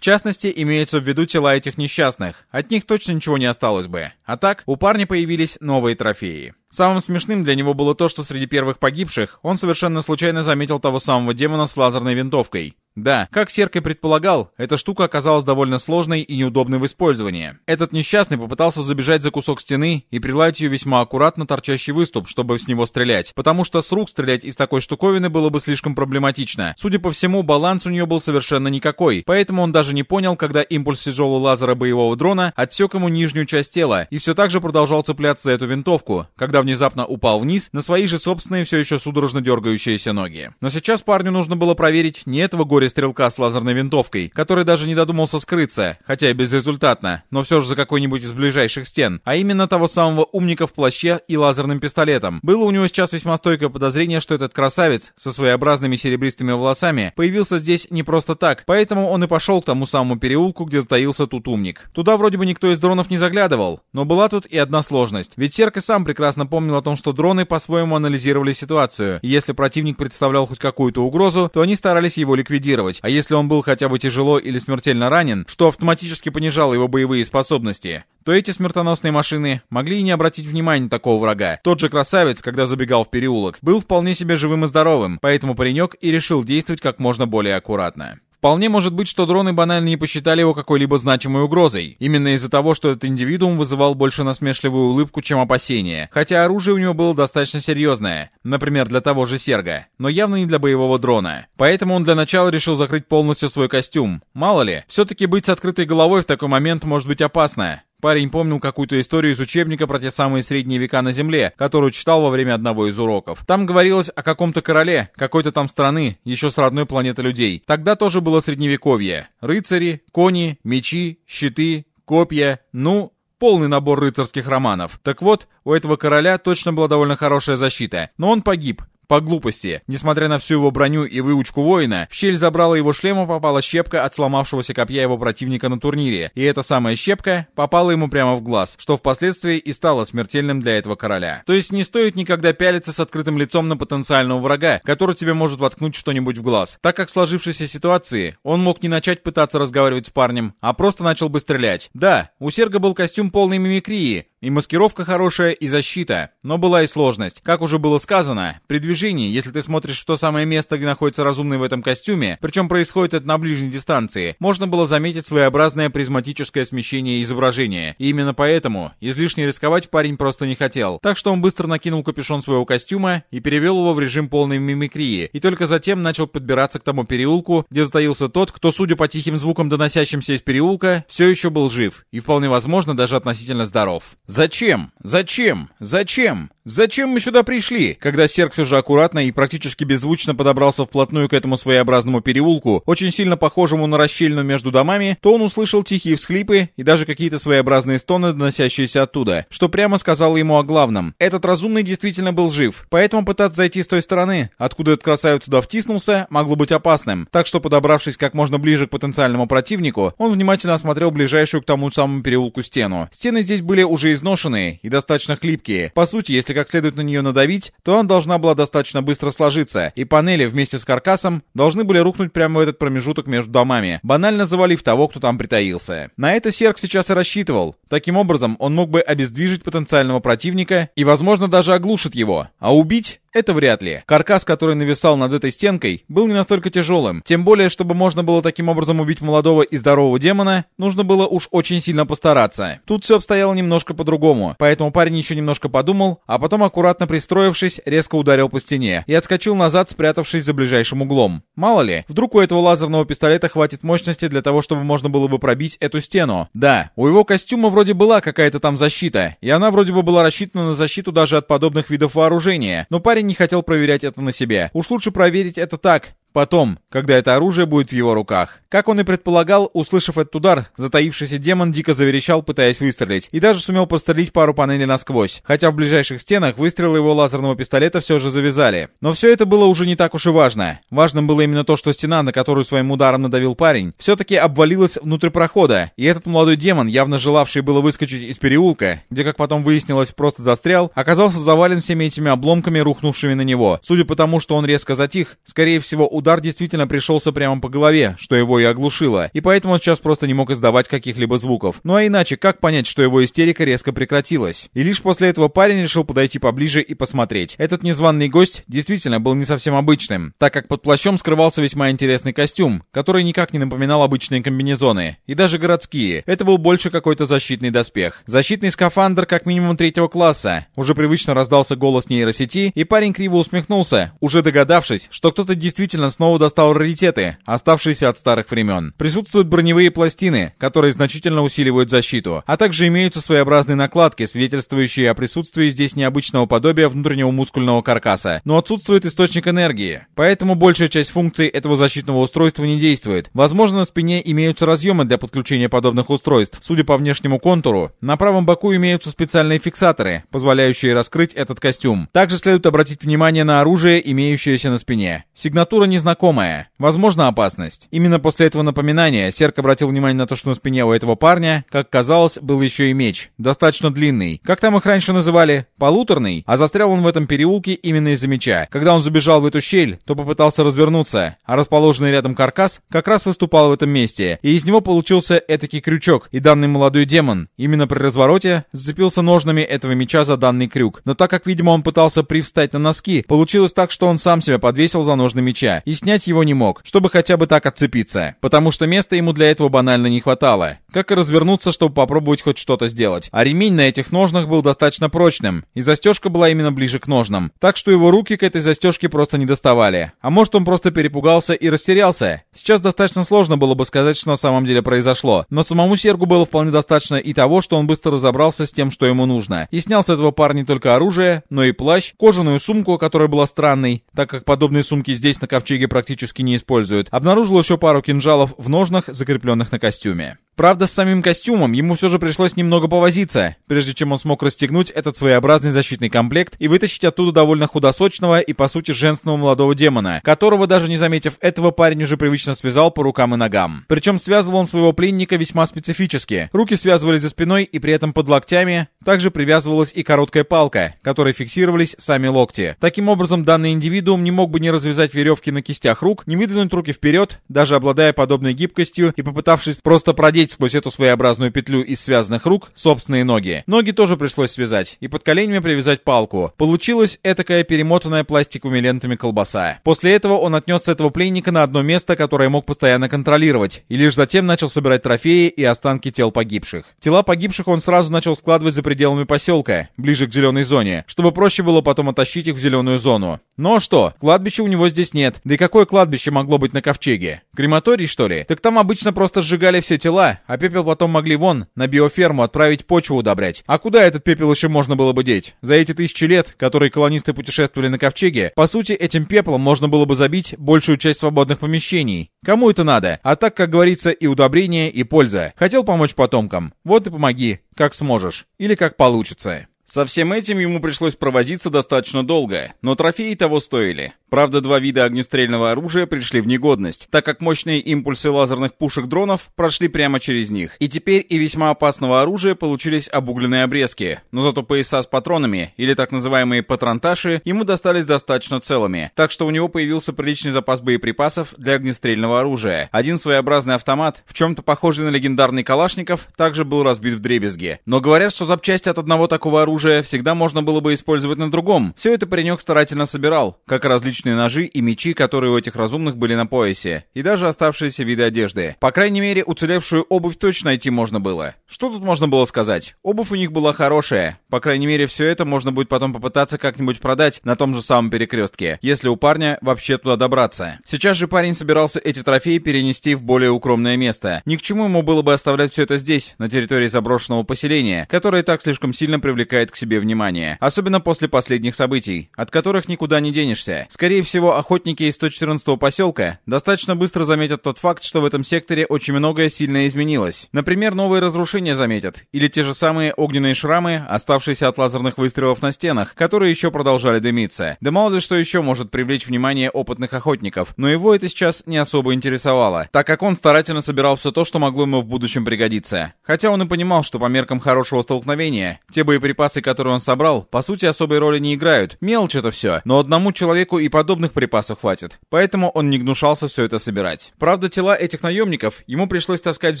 частности, имеется в виду тела этих несчастных. От них точно ничего не осталось бы. А так, у парня появились новые трофеи. Самым смешным для него было то, что среди первых погибших он совершенно случайно заметил того самого демона с лазерной винтовкой. Да, как Серк и предполагал, эта штука оказалась довольно сложной и неудобной в использовании. Этот несчастный попытался забежать за кусок стены и приладить ее весьма аккуратно торчащий выступ, чтобы с него стрелять, потому что с рук стрелять из такой штуковины было бы слишком проблематично. Судя по всему, баланс у нее был совершенно никакой, поэтому он даже не понял, когда импульс тяжелого лазера боевого дрона отсек ему нижнюю часть тела и все так же продолжал цепляться за эту винтовку, когда внезапно упал вниз на свои же собственные все еще судорожно дергающиеся ноги. Но сейчас парню нужно было проверить не этого горя стрелка с лазерной винтовкой, который даже не додумался скрыться, хотя и безрезультатно, но все же за какой-нибудь из ближайших стен, а именно того самого умника в плаще и лазерным пистолетом. Было у него сейчас весьма стойкое подозрение, что этот красавец со своеобразными серебристыми волосами появился здесь не просто так, поэтому он и пошел к тому самому переулку, где затаился тут умник. Туда вроде бы никто из дронов не заглядывал, но была тут и одна сложность. Ведь Серк и сам прекрасно помнил о том, что дроны по-своему анализировали ситуацию, и если противник представлял хоть какую-то угрозу, то они старались его ликвидировать ликвидировать, а если он был хотя бы тяжело или смертельно ранен, что автоматически понижало его боевые способности, то эти смертоносные машины могли и не обратить внимания такого врага. Тот же красавец, когда забегал в переулок, был вполне себе живым и здоровым, поэтому паренек и решил действовать как можно более аккуратно. Вполне может быть, что дроны банально не посчитали его какой-либо значимой угрозой. Именно из-за того, что этот индивидуум вызывал больше насмешливую улыбку, чем опасения. Хотя оружие у него было достаточно серьезное. Например, для того же Серга. Но явно не для боевого дрона. Поэтому он для начала решил закрыть полностью свой костюм. Мало ли, все-таки быть с открытой головой в такой момент может быть опасно. Парень помнил какую-то историю из учебника про те самые средние века на Земле, которую читал во время одного из уроков. Там говорилось о каком-то короле, какой-то там страны, еще с родной планеты людей. Тогда тоже было средневековье. Рыцари, кони, мечи, щиты, копья, ну, полный набор рыцарских романов. Так вот, у этого короля точно была довольно хорошая защита, но он погиб, По глупости. Несмотря на всю его броню и выучку воина, в щель забрала его шлема попала щепка от сломавшегося копья его противника на турнире, и эта самая щепка попала ему прямо в глаз, что впоследствии и стало смертельным для этого короля. То есть не стоит никогда пялиться с открытым лицом на потенциального врага, который тебе может воткнуть что-нибудь в глаз, так как в сложившейся ситуации он мог не начать пытаться разговаривать с парнем, а просто начал бы стрелять. Да, у Серга был костюм полной мимикрии, и маскировка хорошая, и защита. Но была и сложность. Как уже было сказано, при движении, если ты смотришь в то самое место, где находится разумный в этом костюме, причем происходит это на ближней дистанции, можно было заметить своеобразное призматическое смещение изображения. И именно поэтому излишне рисковать парень просто не хотел. Так что он быстро накинул капюшон своего костюма и перевел его в режим полной мимикрии. И только затем начал подбираться к тому переулку, где затаился тот, кто, судя по тихим звукам, доносящимся из переулка, все еще был жив. И вполне возможно даже относительно здоров. Зачем? Зачем? Зачем? Зачем мы сюда пришли? Когда Серк все же аккуратно и практически беззвучно подобрался вплотную к этому своеобразному переулку, очень сильно похожему на расщельну между домами, то он услышал тихие всхлипы и даже какие-то своеобразные стоны, доносящиеся оттуда, что прямо сказало ему о главном. Этот разумный действительно был жив, поэтому пытаться зайти с той стороны, откуда этот красавец туда втиснулся, могло быть опасным. Так что, подобравшись как можно ближе к потенциальному противнику, он внимательно осмотрел ближайшую к тому самому переулку стену. Стены здесь были уже изношенные и достаточно хлипкие. По сути, если как следует на нее надавить, то она должна была достаточно быстро сложиться, и панели вместе с каркасом должны были рухнуть прямо в этот промежуток между домами, банально завалив того, кто там притаился. На это Серк сейчас и рассчитывал. Таким образом, он мог бы обездвижить потенциального противника и, возможно, даже оглушит его. А убить это вряд ли. Каркас, который нависал над этой стенкой, был не настолько тяжелым. Тем более, чтобы можно было таким образом убить молодого и здорового демона, нужно было уж очень сильно постараться. Тут все обстояло немножко по-другому, поэтому парень еще немножко подумал, а потом, аккуратно пристроившись, резко ударил по стене и отскочил назад, спрятавшись за ближайшим углом. Мало ли, вдруг у этого лазерного пистолета хватит мощности для того, чтобы можно было бы пробить эту стену. Да, у его костюма вроде была какая-то там защита, и она вроде бы была рассчитана на защиту даже от подобных видов вооружения, но парень не хотел проверять это на себе. Уж лучше проверить это так, Потом, когда это оружие будет в его руках. Как он и предполагал, услышав этот удар, затаившийся демон дико заверещал, пытаясь выстрелить, и даже сумел пострелить пару панелей насквозь, хотя в ближайших стенах выстрелы его лазерного пистолета все же завязали. Но все это было уже не так уж и важно. Важным было именно то, что стена, на которую своим ударом надавил парень, все-таки обвалилась внутрь прохода, и этот молодой демон, явно желавший было выскочить из переулка, где, как потом выяснилось, просто застрял, оказался завален всеми этими обломками, рухнувшими на него. Судя по тому, что он резко затих, скорее всего, удар Удар действительно пришелся прямо по голове, что его и оглушило, и поэтому он сейчас просто не мог издавать каких-либо звуков. Ну а иначе, как понять, что его истерика резко прекратилась? И лишь после этого парень решил подойти поближе и посмотреть. Этот незваный гость действительно был не совсем обычным, так как под плащом скрывался весьма интересный костюм, который никак не напоминал обычные комбинезоны, и даже городские. Это был больше какой-то защитный доспех. Защитный скафандр как минимум третьего класса. Уже привычно раздался голос нейросети, и парень криво усмехнулся, уже догадавшись, что кто-то действительно снова достал раритеты, оставшиеся от старых времен. Присутствуют броневые пластины, которые значительно усиливают защиту, а также имеются своеобразные накладки, свидетельствующие о присутствии здесь необычного подобия внутреннего мускульного каркаса, но отсутствует источник энергии. Поэтому большая часть функций этого защитного устройства не действует. Возможно, на спине имеются разъемы для подключения подобных устройств. Судя по внешнему контуру, на правом боку имеются специальные фиксаторы, позволяющие раскрыть этот костюм. Также следует обратить внимание на оружие, имеющееся на спине. Сигнатура не знакомая. Возможно, опасность. Именно после этого напоминания Серк обратил внимание на то, что на спине у этого парня, как казалось, был еще и меч. Достаточно длинный. Как там их раньше называли? Полуторный? А застрял он в этом переулке именно из-за меча. Когда он забежал в эту щель, то попытался развернуться, а расположенный рядом каркас как раз выступал в этом месте, и из него получился этакий крючок, и данный молодой демон, именно при развороте, зацепился ножнами этого меча за данный крюк. Но так как, видимо, он пытался привстать на носки, получилось так, что он сам себя подвесил за ножны меча, и снять его не мог, чтобы хотя бы так отцепиться, потому что места ему для этого банально не хватало. Как и развернуться, чтобы попробовать хоть что-то сделать. А ремень на этих ножнах был достаточно прочным, и застежка была именно ближе к ножнам, так что его руки к этой застежке просто не доставали. А может он просто перепугался и растерялся? Сейчас достаточно сложно было бы сказать, что на самом деле произошло, но самому Сергу было вполне достаточно и того, что он быстро разобрался с тем, что ему нужно, и снял с этого парня не только оружие, но и плащ, кожаную сумку, которая была странной, так как подобные сумки здесь на ковчеге практически не используют, обнаружил еще пару кинжалов в ножнах, закрепленных на костюме. Правда, с самим костюмом ему все же пришлось немного повозиться, прежде чем он смог расстегнуть этот своеобразный защитный комплект и вытащить оттуда довольно худосочного и, по сути, женственного молодого демона, которого, даже не заметив этого, парень уже привычно связал по рукам и ногам. Причем связывал он своего пленника весьма специфически. Руки связывались за спиной и при этом под локтями, также привязывалась и короткая палка, которой фиксировались сами локти. Таким образом, данный индивидуум не мог бы не развязать веревки на кистях рук, не выдвинуть руки вперед, даже обладая подобной гибкостью и попытавшись просто продеть сквозь эту своеобразную петлю из связанных рук собственные ноги. Ноги тоже пришлось связать и под коленями привязать палку. Получилась этакая перемотанная пластиковыми лентами колбаса. После этого он отнес этого пленника на одно место, которое мог постоянно контролировать, и лишь затем начал собирать трофеи и останки тел погибших. Тела погибших он сразу начал складывать за пределами поселка, ближе к зеленой зоне, чтобы проще было потом оттащить их в зеленую зону. Но что, кладбища у него здесь нет. Да и какое кладбище могло быть на ковчеге? Крематорий, что ли? Так там обычно просто сжигали все тела, а пепел потом могли вон, на биоферму отправить почву удобрять. А куда этот пепел еще можно было бы деть? За эти тысячи лет, которые колонисты путешествовали на ковчеге, по сути, этим пеплом можно было бы забить большую часть свободных помещений. Кому это надо? А так, как говорится, и удобрение, и польза. Хотел помочь потомкам? Вот и помоги, как сможешь. Или как получится. Со всем этим ему пришлось провозиться достаточно долго, но трофеи того стоили. Правда, два вида огнестрельного оружия пришли в негодность, так как мощные импульсы лазерных пушек дронов прошли прямо через них. И теперь и весьма опасного оружия получились обугленные обрезки, но зато пояса с патронами, или так называемые патронташи, ему достались достаточно целыми, так что у него появился приличный запас боеприпасов для огнестрельного оружия. Один своеобразный автомат, в чем-то похожий на легендарный Калашников, также был разбит в дребезги. Но говорят, что запчасти от одного такого оружия всегда можно было бы использовать на другом. Все это паренек старательно собирал, как различные ножи и мечи, которые у этих разумных были на поясе, и даже оставшиеся виды одежды. По крайней мере, уцелевшую обувь точно найти можно было. Что тут можно было сказать? Обувь у них была хорошая. По крайней мере, все это можно будет потом попытаться как-нибудь продать на том же самом перекрестке, если у парня вообще туда добраться. Сейчас же парень собирался эти трофеи перенести в более укромное место. Ни к чему ему было бы оставлять все это здесь, на территории заброшенного поселения, которое так слишком сильно привлекает к себе внимание. Особенно после последних событий, от которых никуда не денешься. Скорее всего, охотники из 114-го поселка достаточно быстро заметят тот факт, что в этом секторе очень многое сильно изменилось. Например, новые разрушения заметят. Или те же самые огненные шрамы, оставшиеся от лазерных выстрелов на стенах, которые еще продолжали дымиться. Да мало ли что еще может привлечь внимание опытных охотников, но его это сейчас не особо интересовало, так как он старательно собирал все то, что могло ему в будущем пригодиться. Хотя он и понимал, что по меркам хорошего столкновения, те боеприпасы, припасы, которые он собрал, по сути особой роли не играют. Мелочь это все, но одному человеку и подобных припасов хватит. Поэтому он не гнушался все это собирать. Правда, тела этих наемников ему пришлось таскать в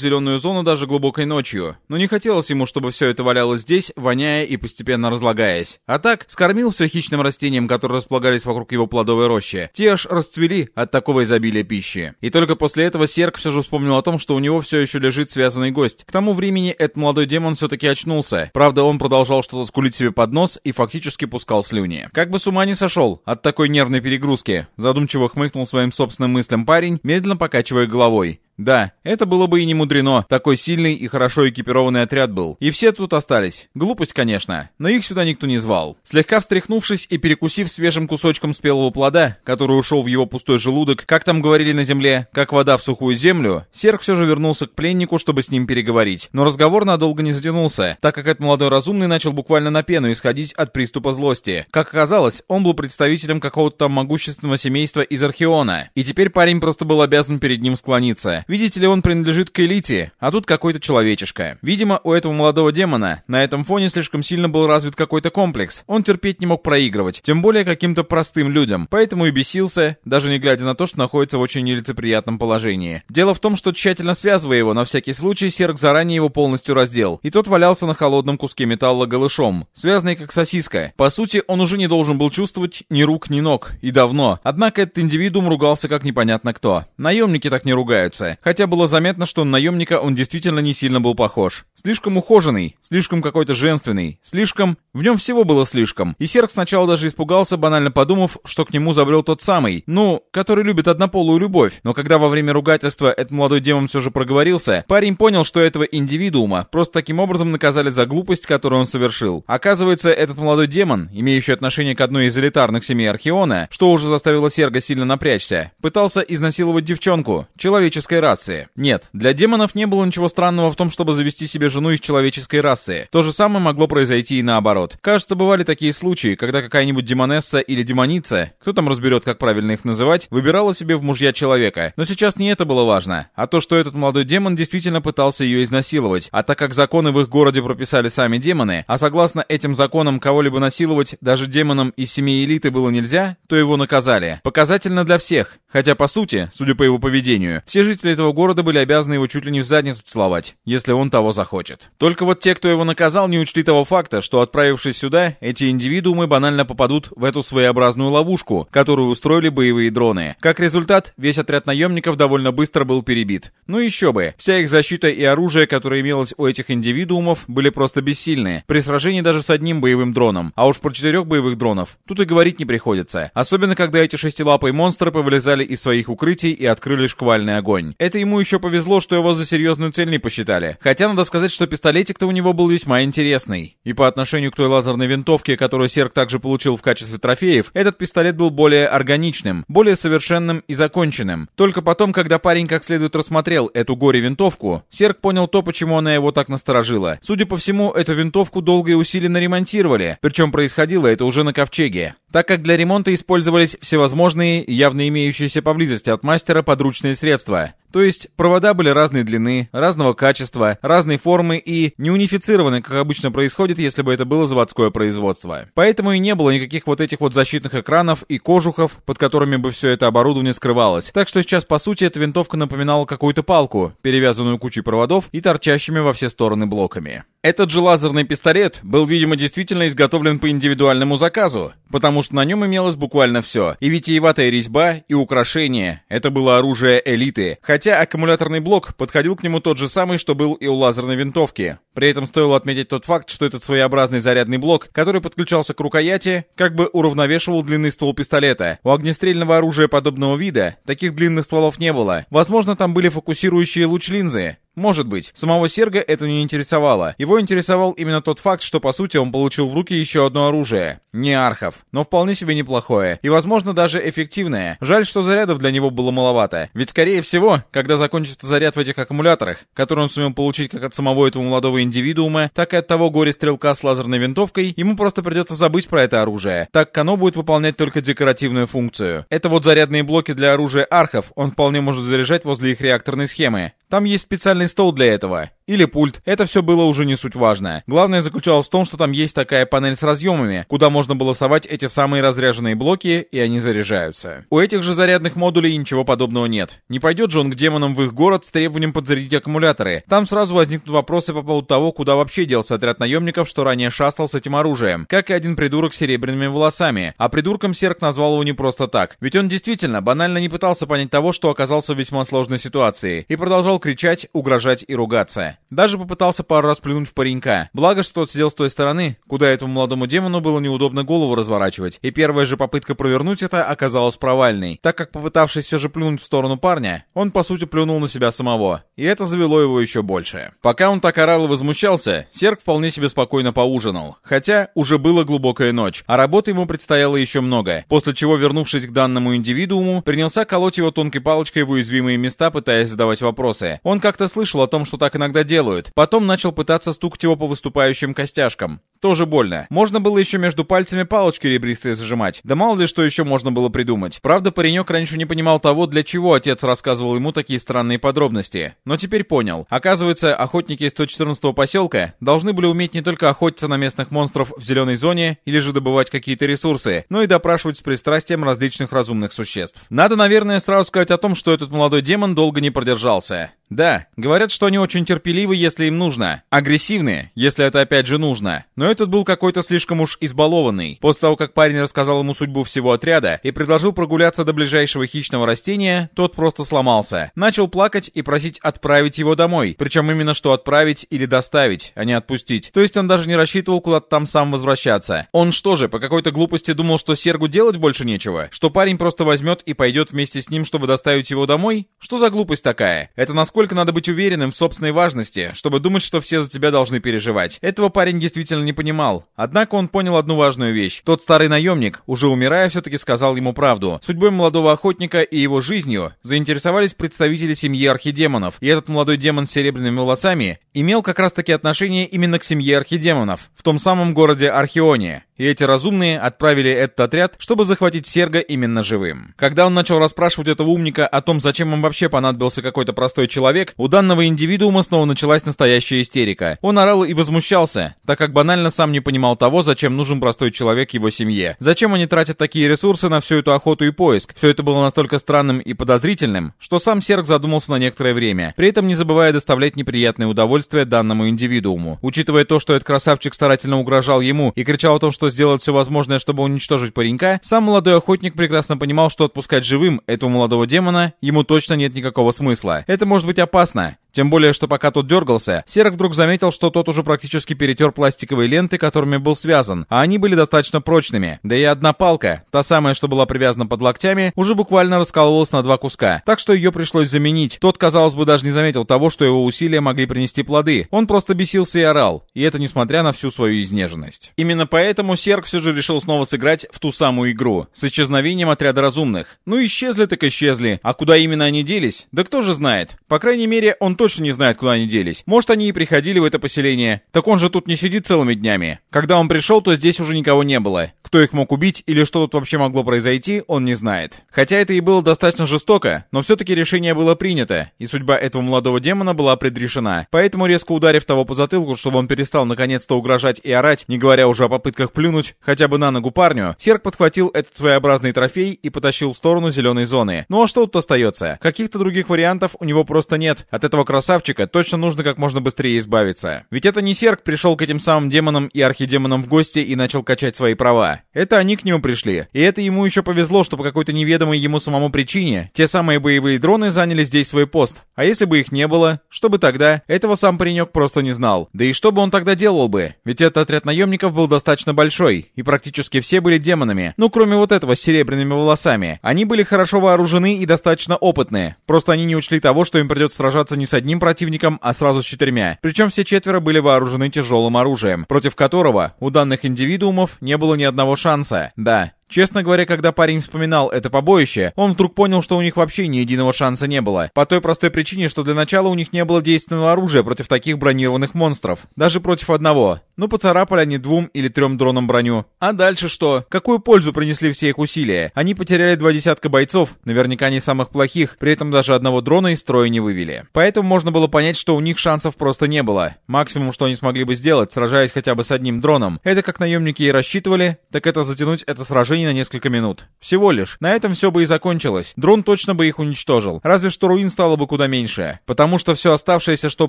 зеленую зону даже глубокой ночью. Но не хотелось ему, чтобы все это валялось здесь, воняя и постепенно разлагаясь. А так, скормил все хищным растениям, которые располагались вокруг его плодовой рощи. Те аж расцвели от такого изобилия пищи. И только после этого Серк все же вспомнил о том, что у него все еще лежит связанный гость. К тому времени этот молодой демон все-таки очнулся. Правда, он продолжал что-то скулить себе под нос и фактически пускал слюни. Как бы с ума не сошел от такой нервной перегрузки, задумчиво хмыкнул своим собственным мыслям парень, медленно покачивая головой. Да, это было бы и не мудрено. Такой сильный и хорошо экипированный отряд был. И все тут остались. Глупость, конечно, но их сюда никто не звал. Слегка встряхнувшись и перекусив свежим кусочком спелого плода, который ушел в его пустой желудок, как там говорили на земле, как вода в сухую землю, Серк все же вернулся к пленнику, чтобы с ним переговорить. Но разговор надолго не затянулся, так как этот молодой разумный начал буквально на пену исходить от приступа злости. Как оказалось, он был представителем какого-то там могущественного семейства из Археона, и теперь парень просто был обязан перед ним склониться. Видите ли, он принадлежит к элите, а тут какой-то человечишка. Видимо, у этого молодого демона на этом фоне слишком сильно был развит какой-то комплекс. Он терпеть не мог проигрывать, тем более каким-то простым людям. Поэтому и бесился, даже не глядя на то, что находится в очень нелицеприятном положении. Дело в том, что тщательно связывая его, на всякий случай, Серк заранее его полностью раздел. И тот валялся на холодном куске металла голышом, связанный как сосиска. По сути, он уже не должен был чувствовать ни рук, ни ног. И давно. Однако этот индивидуум ругался как непонятно кто. Наемники так не ругаются хотя было заметно, что на наемника он действительно не сильно был похож. Слишком ухоженный, слишком какой-то женственный, слишком... В нем всего было слишком. И Серк сначала даже испугался, банально подумав, что к нему забрел тот самый, ну, который любит однополую любовь. Но когда во время ругательства этот молодой демон все же проговорился, парень понял, что этого индивидуума просто таким образом наказали за глупость, которую он совершил. Оказывается, этот молодой демон, имеющий отношение к одной из элитарных семей Археона, что уже заставило Серга сильно напрячься, пытался изнасиловать девчонку, человеческой расы. Нет, для демонов не было ничего странного в том, чтобы завести себе жену из человеческой расы. То же самое могло произойти и наоборот. Кажется, бывали такие случаи, когда какая-нибудь демонесса или демоница, кто там разберет, как правильно их называть, выбирала себе в мужья человека. Но сейчас не это было важно, а то, что этот молодой демон действительно пытался ее изнасиловать. А так как законы в их городе прописали сами демоны, а согласно этим законам кого-либо насиловать даже демонам из семьи элиты было нельзя, то его наказали. Показательно для всех. Хотя, по сути, судя по его поведению, все жители этого города были обязаны его чуть ли не в задницу целовать, если он того захочет. Только вот те, кто его наказал, не учли того факта, что отправившись сюда, эти индивидуумы банально попадут в эту своеобразную ловушку, которую устроили боевые дроны. Как результат, весь отряд наемников довольно быстро был перебит. Ну еще бы, вся их защита и оружие, которое имелось у этих индивидуумов, были просто бессильны. При сражении даже с одним боевым дроном. А уж про четырех боевых дронов тут и говорить не приходится. Особенно, когда эти шестилапые монстры повылезали из своих укрытий и открыли шквальный огонь. Это ему еще повезло, что его за серьезную цель не посчитали. Хотя надо сказать, что пистолетик-то у него был весьма интересный. И по отношению к той лазерной винтовке, которую Серк также получил в качестве трофеев, этот пистолет был более органичным, более совершенным и законченным. Только потом, когда парень как следует рассмотрел эту горе-винтовку, Серк понял то, почему она его так насторожила. Судя по всему, эту винтовку долго и усиленно ремонтировали, причем происходило это уже на ковчеге так как для ремонта использовались всевозможные, явно имеющиеся поблизости от мастера подручные средства. То есть провода были разной длины, разного качества, разной формы и не унифицированы, как обычно происходит, если бы это было заводское производство. Поэтому и не было никаких вот этих вот защитных экранов и кожухов, под которыми бы все это оборудование скрывалось. Так что сейчас, по сути, эта винтовка напоминала какую-то палку, перевязанную кучей проводов и торчащими во все стороны блоками. Этот же лазерный пистолет был, видимо, действительно изготовлен по индивидуальному заказу, потому что на нем имелось буквально все. И витиеватая резьба, и украшения. Это было оружие элиты. Хотя аккумуляторный блок подходил к нему тот же самый, что был и у лазерной винтовки. При этом стоило отметить тот факт, что этот своеобразный зарядный блок, который подключался к рукояти, как бы уравновешивал длинный ствол пистолета. У огнестрельного оружия подобного вида таких длинных стволов не было. Возможно, там были фокусирующие луч-линзы, может быть. Самого Серга это не интересовало. Его интересовал именно тот факт, что по сути он получил в руки еще одно оружие. Не архов, но вполне себе неплохое. И возможно даже эффективное. Жаль, что зарядов для него было маловато. Ведь скорее всего, когда закончится заряд в этих аккумуляторах, который он сумел получить как от самого этого молодого индивидуума, так и от того горе-стрелка с лазерной винтовкой, ему просто придется забыть про это оружие, так как оно будет выполнять только декоративную функцию. Это вот зарядные блоки для оружия архов он вполне может заряжать возле их реакторной схемы. Там есть специальный стол для этого. Или пульт. Это все было уже не суть важно. Главное заключалось в том, что там есть такая панель с разъемами, куда можно было совать эти самые разряженные блоки, и они заряжаются. У этих же зарядных модулей ничего подобного нет. Не пойдет же он к демонам в их город с требованием подзарядить аккумуляторы. Там сразу возникнут вопросы по поводу того, куда вообще делся отряд наемников, что ранее шастал с этим оружием. Как и один придурок с серебряными волосами. А придурком Серк назвал его не просто так. Ведь он действительно банально не пытался понять того, что оказался в весьма сложной ситуации. И продолжал кричать, угрожать и ругаться. Даже попытался пару раз плюнуть в паренька. Благо, что тот сидел с той стороны, куда этому молодому демону было неудобно голову разворачивать. И первая же попытка провернуть это оказалась провальной, так как попытавшись все же плюнуть в сторону парня, он по сути плюнул на себя самого. И это завело его еще больше. Пока он так орал и возмущался, Серк вполне себе спокойно поужинал. Хотя уже была глубокая ночь, а работы ему предстояло еще много. После чего, вернувшись к данному индивидууму, принялся колоть его тонкой палочкой в уязвимые места, пытаясь задавать вопросы. Он как-то слышал о том, что так иногда делают. Потом начал пытаться стукать его по выступающим костяшкам. Тоже больно. Можно было еще между пальцами палочки ребристые зажимать. Да мало ли что еще можно было придумать. Правда, паренек раньше не понимал того, для чего отец рассказывал ему такие странные подробности. Но теперь понял. Оказывается, охотники из 114-го поселка должны были уметь не только охотиться на местных монстров в зеленой зоне или же добывать какие-то ресурсы, но и допрашивать с пристрастием различных разумных существ. Надо, наверное, сразу сказать о том, что этот молодой демон долго не продержался. Да, говорят, что они очень терпеливы, если им нужно. Агрессивные, если это опять же нужно. Но этот был какой-то слишком уж избалованный. После того, как парень рассказал ему судьбу всего отряда и предложил прогуляться до ближайшего хищного растения, тот просто сломался. Начал плакать и просить отправить его домой. Причем именно что отправить или доставить, а не отпустить. То есть он даже не рассчитывал куда-то там сам возвращаться. Он что же, по какой-то глупости думал, что Сергу делать больше нечего? Что парень просто возьмет и пойдет вместе с ним, чтобы доставить его домой? Что за глупость такая? Это насколько насколько надо быть уверенным в собственной важности, чтобы думать, что все за тебя должны переживать. Этого парень действительно не понимал. Однако он понял одну важную вещь. Тот старый наемник, уже умирая, все-таки сказал ему правду. Судьбой молодого охотника и его жизнью заинтересовались представители семьи архидемонов, и этот молодой демон с серебряными волосами имел как раз-таки отношение именно к семье архидемонов, в том самом городе Архионе. И эти разумные отправили этот отряд, чтобы захватить Серга именно живым. Когда он начал расспрашивать этого умника о том, зачем им вообще понадобился какой-то простой человек, у данного индивидуума снова началась настоящая истерика. Он орал и возмущался, так как банально сам не понимал того, зачем нужен простой человек его семье. Зачем они тратят такие ресурсы на всю эту охоту и поиск? Все это было настолько странным и подозрительным, что сам Серг задумался на некоторое время, при этом не забывая доставлять неприятное удовольствие данному индивидууму. Учитывая то, что этот красавчик старательно угрожал ему и кричал о том, что что сделает все возможное, чтобы уничтожить паренька, сам молодой охотник прекрасно понимал, что отпускать живым этого молодого демона ему точно нет никакого смысла. Это может быть опасно. Тем более, что пока тот дергался, Серок вдруг заметил, что тот уже практически перетер пластиковые ленты, которыми был связан, а они были достаточно прочными. Да и одна палка, та самая, что была привязана под локтями, уже буквально раскололась на два куска, так что ее пришлось заменить. Тот, казалось бы, даже не заметил того, что его усилия могли принести плоды. Он просто бесился и орал, и это несмотря на всю свою изнеженность. Именно поэтому Серк все же решил снова сыграть в ту самую игру, с исчезновением отряда разумных. Ну исчезли так исчезли, а куда именно они делись? Да кто же знает. По крайней мере, он точно не знает, куда они делись. Может, они и приходили в это поселение. Так он же тут не сидит целыми днями. Когда он пришел, то здесь уже никого не было. Кто их мог убить или что тут вообще могло произойти, он не знает. Хотя это и было достаточно жестоко, но все-таки решение было принято, и судьба этого молодого демона была предрешена. Поэтому, резко ударив того по затылку, чтобы он перестал наконец-то угрожать и орать, не говоря уже о попытках плюнуть хотя бы на ногу парню, Серк подхватил этот своеобразный трофей и потащил в сторону зеленой зоны. Ну а что тут остается? Каких-то других вариантов у него просто нет. От этого красавчика точно нужно как можно быстрее избавиться. Ведь это не Серк пришел к этим самым демонам и архидемонам в гости и начал качать свои права. Это они к нему пришли. И это ему еще повезло, что по какой-то неведомой ему самому причине те самые боевые дроны заняли здесь свой пост. А если бы их не было, что бы тогда? Этого сам паренек просто не знал. Да и что бы он тогда делал бы? Ведь этот отряд наемников был достаточно большой, и практически все были демонами. Ну, кроме вот этого с серебряными волосами. Они были хорошо вооружены и достаточно опытные. Просто они не учли того, что им придется сражаться не с одним противником, а сразу с четырьмя. Причем все четверо были вооружены тяжелым оружием, против которого у данных индивидуумов не было ни одного шанса. Да, Честно говоря, когда парень вспоминал это побоище, он вдруг понял, что у них вообще ни единого шанса не было. По той простой причине, что для начала у них не было действенного оружия против таких бронированных монстров. Даже против одного. Ну, поцарапали они двум или трем дронам броню. А дальше что? Какую пользу принесли все их усилия? Они потеряли два десятка бойцов, наверняка не самых плохих, при этом даже одного дрона из строя не вывели. Поэтому можно было понять, что у них шансов просто не было. Максимум, что они смогли бы сделать, сражаясь хотя бы с одним дроном, это как наемники и рассчитывали, так это затянуть это сражение сражений на несколько минут. Всего лишь. На этом все бы и закончилось. Дрон точно бы их уничтожил. Разве что руин стало бы куда меньше. Потому что все оставшееся, что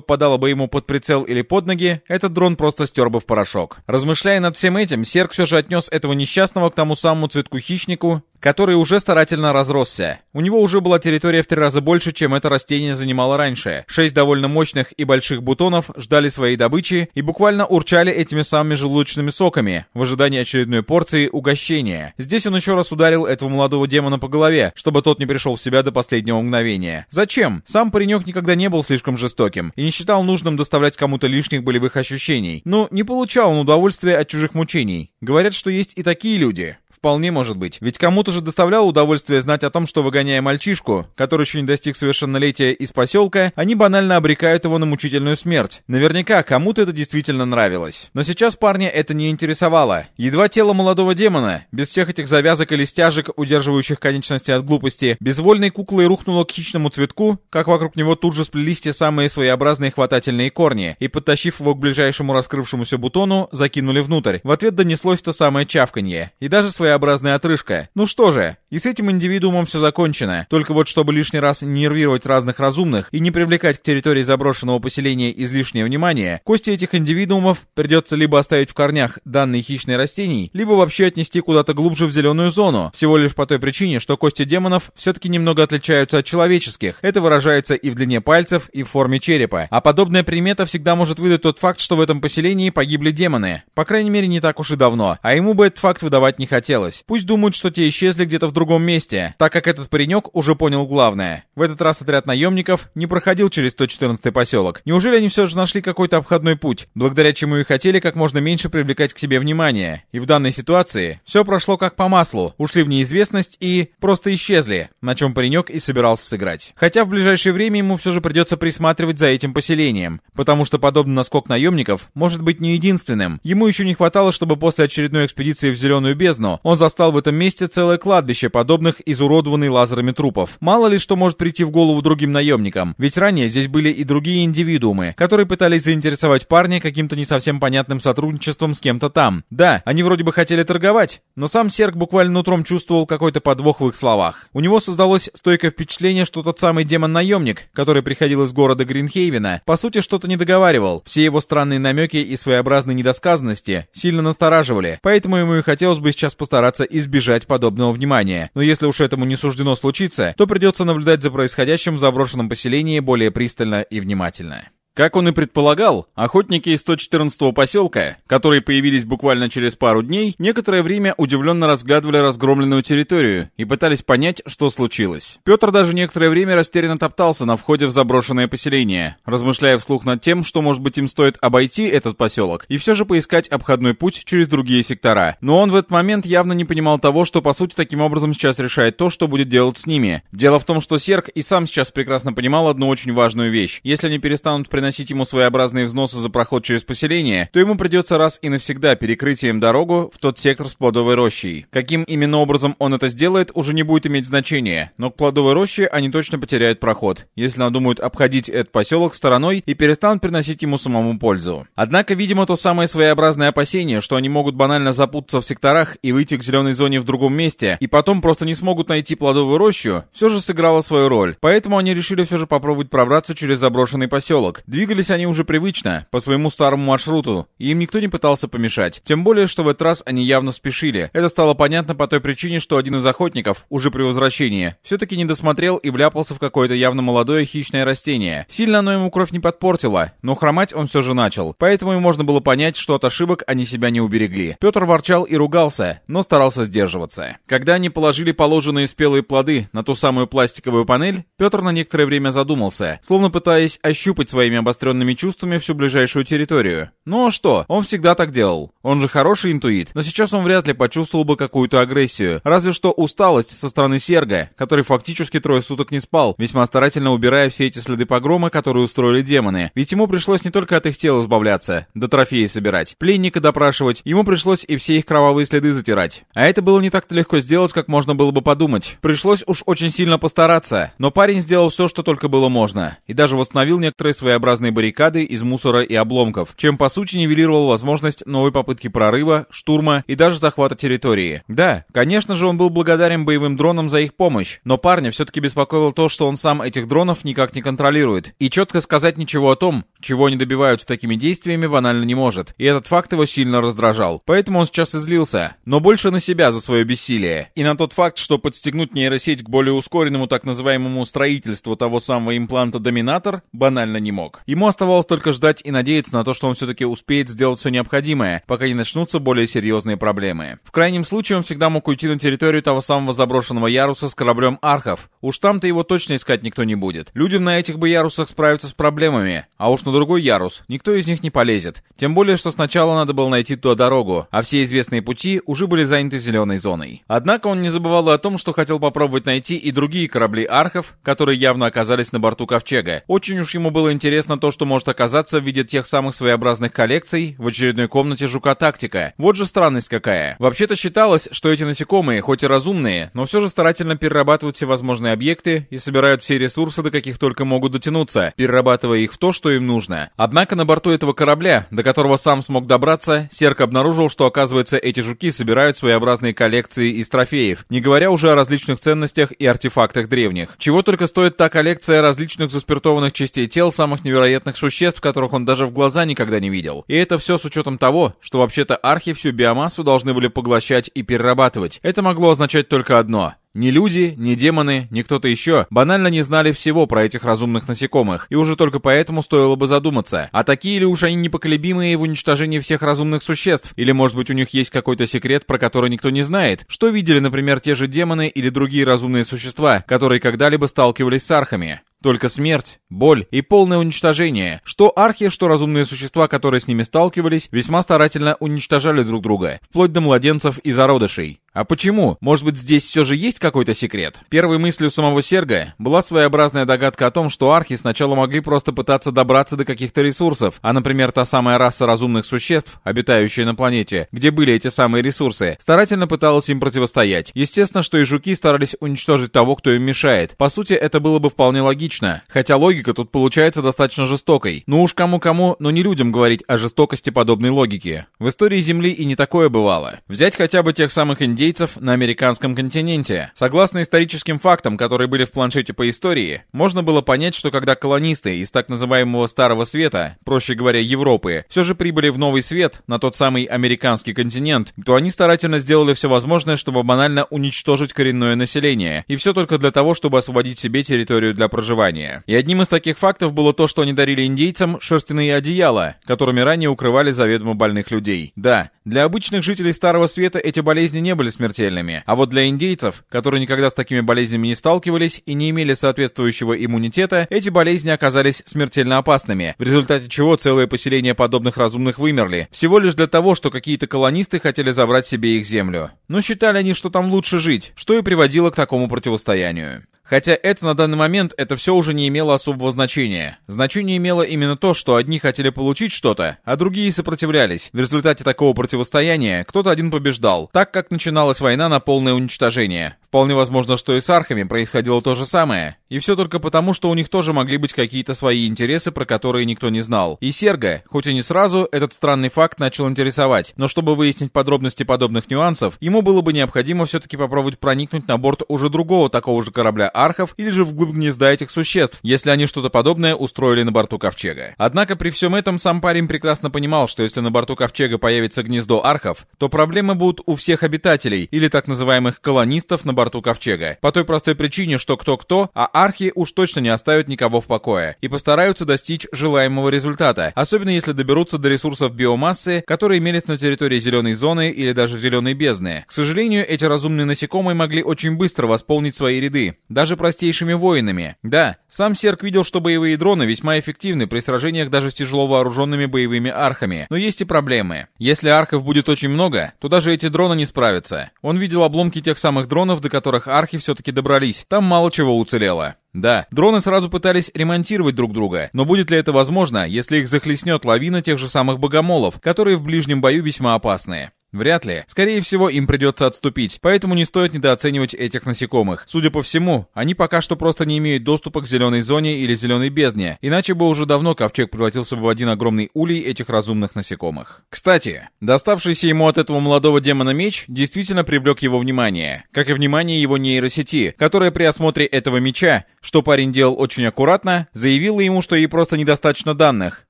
попадало бы ему под прицел или под ноги, этот дрон просто стер бы в порошок. Размышляя над всем этим, Серк все же отнес этого несчастного к тому самому цветку-хищнику, который уже старательно разросся. У него уже была территория в три раза больше, чем это растение занимало раньше. Шесть довольно мощных и больших бутонов ждали своей добычи и буквально урчали этими самыми желудочными соками в ожидании очередной порции угощения. Здесь он еще раз ударил этого молодого демона по голове, чтобы тот не пришел в себя до последнего мгновения. Зачем? Сам паренек никогда не был слишком жестоким и не считал нужным доставлять кому-то лишних болевых ощущений. Но не получал он удовольствия от чужих мучений. Говорят, что есть и такие люди. Вполне может быть. Ведь кому-то же доставляло удовольствие знать о том, что выгоняя мальчишку, который еще не достиг совершеннолетия из поселка, они банально обрекают его на мучительную смерть. Наверняка кому-то это действительно нравилось. Но сейчас парня это не интересовало. Едва тело молодого демона, без всех этих завязок или стяжек, удерживающих конечности от глупости, безвольной куклой рухнуло к хищному цветку, как вокруг него тут же сплелись те самые своеобразные хватательные корни, и, подтащив его к ближайшему раскрывшемуся бутону, закинули внутрь. В ответ донеслось то самое чавканье. И даже свои своеобразная отрыжка. Ну что же, и с этим индивидуумом все закончено. Только вот чтобы лишний раз не нервировать разных разумных и не привлекать к территории заброшенного поселения излишнее внимание, кости этих индивидуумов придется либо оставить в корнях данные хищные растений, либо вообще отнести куда-то глубже в зеленую зону. Всего лишь по той причине, что кости демонов все-таки немного отличаются от человеческих. Это выражается и в длине пальцев, и в форме черепа. А подобная примета всегда может выдать тот факт, что в этом поселении погибли демоны. По крайней мере, не так уж и давно. А ему бы этот факт выдавать не хотел хотелось. Пусть думают, что те исчезли где-то в другом месте, так как этот паренек уже понял главное. В этот раз отряд наемников не проходил через 114 поселок. Неужели они все же нашли какой-то обходной путь, благодаря чему и хотели как можно меньше привлекать к себе внимание? И в данной ситуации все прошло как по маслу, ушли в неизвестность и просто исчезли, на чем паренек и собирался сыграть. Хотя в ближайшее время ему все же придется присматривать за этим поселением, потому что подобный наскок наемников может быть не единственным. Ему еще не хватало, чтобы после очередной экспедиции в Зеленую бездну он застал в этом месте целое кладбище подобных изуродованных лазерами трупов. Мало ли что может прийти в голову другим наемникам, ведь ранее здесь были и другие индивидуумы, которые пытались заинтересовать парня каким-то не совсем понятным сотрудничеством с кем-то там. Да, они вроде бы хотели торговать, но сам Серк буквально нутром чувствовал какой-то подвох в их словах. У него создалось стойкое впечатление, что тот самый демон-наемник, который приходил из города Гринхейвена, по сути что-то не договаривал. Все его странные намеки и своеобразные недосказанности сильно настораживали, поэтому ему и хотелось бы сейчас постараться избежать подобного внимания. Но если уж этому не суждено случиться, то придется наблюдать за происходящим в заброшенном поселении более пристально и внимательно. Как он и предполагал, охотники из 114-го поселка, которые появились буквально через пару дней, некоторое время удивленно разглядывали разгромленную территорию и пытались понять, что случилось. Петр даже некоторое время растерянно топтался на входе в заброшенное поселение, размышляя вслух над тем, что, может быть, им стоит обойти этот поселок и все же поискать обходной путь через другие сектора. Но он в этот момент явно не понимал того, что, по сути, таким образом сейчас решает то, что будет делать с ними. Дело в том, что Серк и сам сейчас прекрасно понимал одну очень важную вещь. Если они перестанут приносить приносить ему своеобразные взносы за проход через поселение, то ему придется раз и навсегда перекрыть им дорогу в тот сектор с плодовой рощей. Каким именно образом он это сделает, уже не будет иметь значения, но к плодовой роще они точно потеряют проход, если надумают обходить этот поселок стороной и перестанут приносить ему самому пользу. Однако, видимо, то самое своеобразное опасение, что они могут банально запутаться в секторах и выйти к зеленой зоне в другом месте, и потом просто не смогут найти плодовую рощу, все же сыграло свою роль. Поэтому они решили все же попробовать пробраться через заброшенный поселок. Двигались они уже привычно, по своему старому маршруту, и им никто не пытался помешать. Тем более, что в этот раз они явно спешили. Это стало понятно по той причине, что один из охотников, уже при возвращении, все-таки не досмотрел и вляпался в какое-то явно молодое хищное растение. Сильно оно ему кровь не подпортило, но хромать он все же начал. Поэтому им можно было понять, что от ошибок они себя не уберегли. Петр ворчал и ругался, но старался сдерживаться. Когда они положили положенные спелые плоды на ту самую пластиковую панель, Петр на некоторое время задумался, словно пытаясь ощупать своими обостренными чувствами всю ближайшую территорию. Ну а что, он всегда так делал. Он же хороший интуит, но сейчас он вряд ли почувствовал бы какую-то агрессию. Разве что усталость со стороны Серга, который фактически трое суток не спал, весьма старательно убирая все эти следы погрома, которые устроили демоны. Ведь ему пришлось не только от их тела избавляться, да трофеи собирать, пленника допрашивать, ему пришлось и все их кровавые следы затирать. А это было не так-то легко сделать, как можно было бы подумать. Пришлось уж очень сильно постараться, но парень сделал все, что только было можно, и даже восстановил некоторые своеобразные баррикады из мусора и обломков, чем по сути нивелировал возможность новой попытки прорыва, штурма и даже захвата территории. Да, конечно же он был благодарен боевым дронам за их помощь, но парня все-таки беспокоило то, что он сам этих дронов никак не контролирует, и четко сказать ничего о том, чего они добиваются такими действиями, банально не может, и этот факт его сильно раздражал. Поэтому он сейчас излился, но больше на себя за свое бессилие, и на тот факт, что подстегнуть нейросеть к более ускоренному так называемому строительству того самого импланта Доминатор банально не мог. Ему оставалось только ждать и надеяться на то, что он все-таки успеет сделать все необходимое, пока не начнутся более серьезные проблемы. В крайнем случае он всегда мог уйти на территорию того самого заброшенного яруса с кораблем Архов. Уж там-то его точно искать никто не будет. Людям на этих бы ярусах справиться с проблемами, а уж на другой ярус никто из них не полезет. Тем более, что сначала надо было найти туда дорогу, а все известные пути уже были заняты зеленой зоной. Однако он не забывал и о том, что хотел попробовать найти и другие корабли Архов, которые явно оказались на борту Ковчега. Очень уж ему было интересно то, что может оказаться в виде тех самых своеобразных коллекций в очередной комнате Жука-тактика. Вот же странность какая. Вообще-то считалось, что эти насекомые, хоть и разумные, но все же старательно перерабатывают всевозможные объекты и собирают все ресурсы, до каких только могут дотянуться, перерабатывая их в то, что им нужно. Однако на борту этого корабля, до которого сам смог добраться, Серк обнаружил, что оказывается эти жуки собирают своеобразные коллекции из трофеев, не говоря уже о различных ценностях и артефактах древних. Чего только стоит та коллекция различных заспиртованных частей тел самых невероятных существ, которых он даже в глаза никогда не видел. И это все с учетом того, что вообще-то архи всю биомассу должны были поглощать и перерабатывать. Это могло означать только одно Ни люди, ни демоны, ни кто-то еще банально не знали всего про этих разумных насекомых, и уже только поэтому стоило бы задуматься, а такие ли уж они непоколебимые в уничтожении всех разумных существ, или может быть у них есть какой-то секрет, про который никто не знает, что видели, например, те же демоны или другие разумные существа, которые когда-либо сталкивались с архами. Только смерть, боль и полное уничтожение. Что архи, что разумные существа, которые с ними сталкивались, весьма старательно уничтожали друг друга, вплоть до младенцев и зародышей. А почему? Может быть, здесь все же есть какой-то секрет? Первой мыслью самого Серга была своеобразная догадка о том, что архи сначала могли просто пытаться добраться до каких-то ресурсов, а, например, та самая раса разумных существ, обитающая на планете, где были эти самые ресурсы, старательно пыталась им противостоять. Естественно, что и жуки старались уничтожить того, кто им мешает. По сути, это было бы вполне логично, хотя логика тут получается достаточно жестокой. Ну уж кому-кому, но не людям говорить о жестокости подобной логики. В истории Земли и не такое бывало. Взять хотя бы тех самых индейцев, на американском континенте. Согласно историческим фактам, которые были в планшете по истории, можно было понять, что когда колонисты из так называемого Старого Света, проще говоря, Европы, все же прибыли в Новый Свет, на тот самый американский континент, то они старательно сделали все возможное, чтобы банально уничтожить коренное население, и все только для того, чтобы освободить себе территорию для проживания. И одним из таких фактов было то, что они дарили индейцам шерстяные одеяла, которыми ранее укрывали заведомо больных людей. Да, для обычных жителей Старого Света эти болезни не были смертельными, а вот для индейцев, никогда с такими болезнями не сталкивались и не имели соответствующего иммунитета, эти болезни оказались смертельно опасными, в результате чего целые поселения подобных разумных вымерли, всего лишь для того, что какие-то колонисты хотели забрать себе их землю. Но считали они, что там лучше жить, что и приводило к такому противостоянию. Хотя это на данный момент это все уже не имело особого значения. Значение имело именно то, что одни хотели получить что-то, а другие сопротивлялись. В результате такого противостояния кто-то один побеждал, так как начиналась война на полное уничтожение. Вполне возможно, что и с архами происходило то же самое. И все только потому, что у них тоже могли быть какие-то свои интересы, про которые никто не знал. И Серга, хоть и не сразу, этот странный факт начал интересовать, но чтобы выяснить подробности подобных нюансов, ему было бы необходимо все-таки попробовать проникнуть на борт уже другого такого же корабля архов или же вглубь гнезда этих существ, если они что-то подобное устроили на борту Ковчега. Однако при всем этом сам парень прекрасно понимал, что если на борту Ковчега появится гнездо архов, то проблемы будут у всех обитателей, или так называемых колонистов на борту Ковчега. По той простой причине, что кто-кто, а архи уж точно не оставят никого в покое и постараются достичь желаемого результата, особенно если доберутся до ресурсов биомассы, которые имелись на территории зеленой зоны или даже зеленой бездны. К сожалению, эти разумные насекомые могли очень быстро восполнить свои ряды, даже простейшими воинами. Да, сам Серк видел, что боевые дроны весьма эффективны при сражениях даже с тяжело вооруженными боевыми архами, но есть и проблемы. Если архов будет очень много, то даже эти дроны не справятся. Он видел обломки тех самых дронов, до которых архи все-таки добрались, там мало чего уцелело. Да, дроны сразу пытались ремонтировать друг друга, но будет ли это возможно, если их захлестнет лавина тех же самых богомолов, которые в ближнем бою весьма опасные? Вряд ли. Скорее всего, им придется отступить, поэтому не стоит недооценивать этих насекомых. Судя по всему, они пока что просто не имеют доступа к зеленой зоне или зеленой бездне, иначе бы уже давно ковчег превратился бы в один огромный улей этих разумных насекомых. Кстати, доставшийся ему от этого молодого демона меч действительно привлек его внимание, как и внимание его нейросети, которая при осмотре этого меча, что парень делал очень аккуратно, заявила ему, что ей просто недостаточно данных.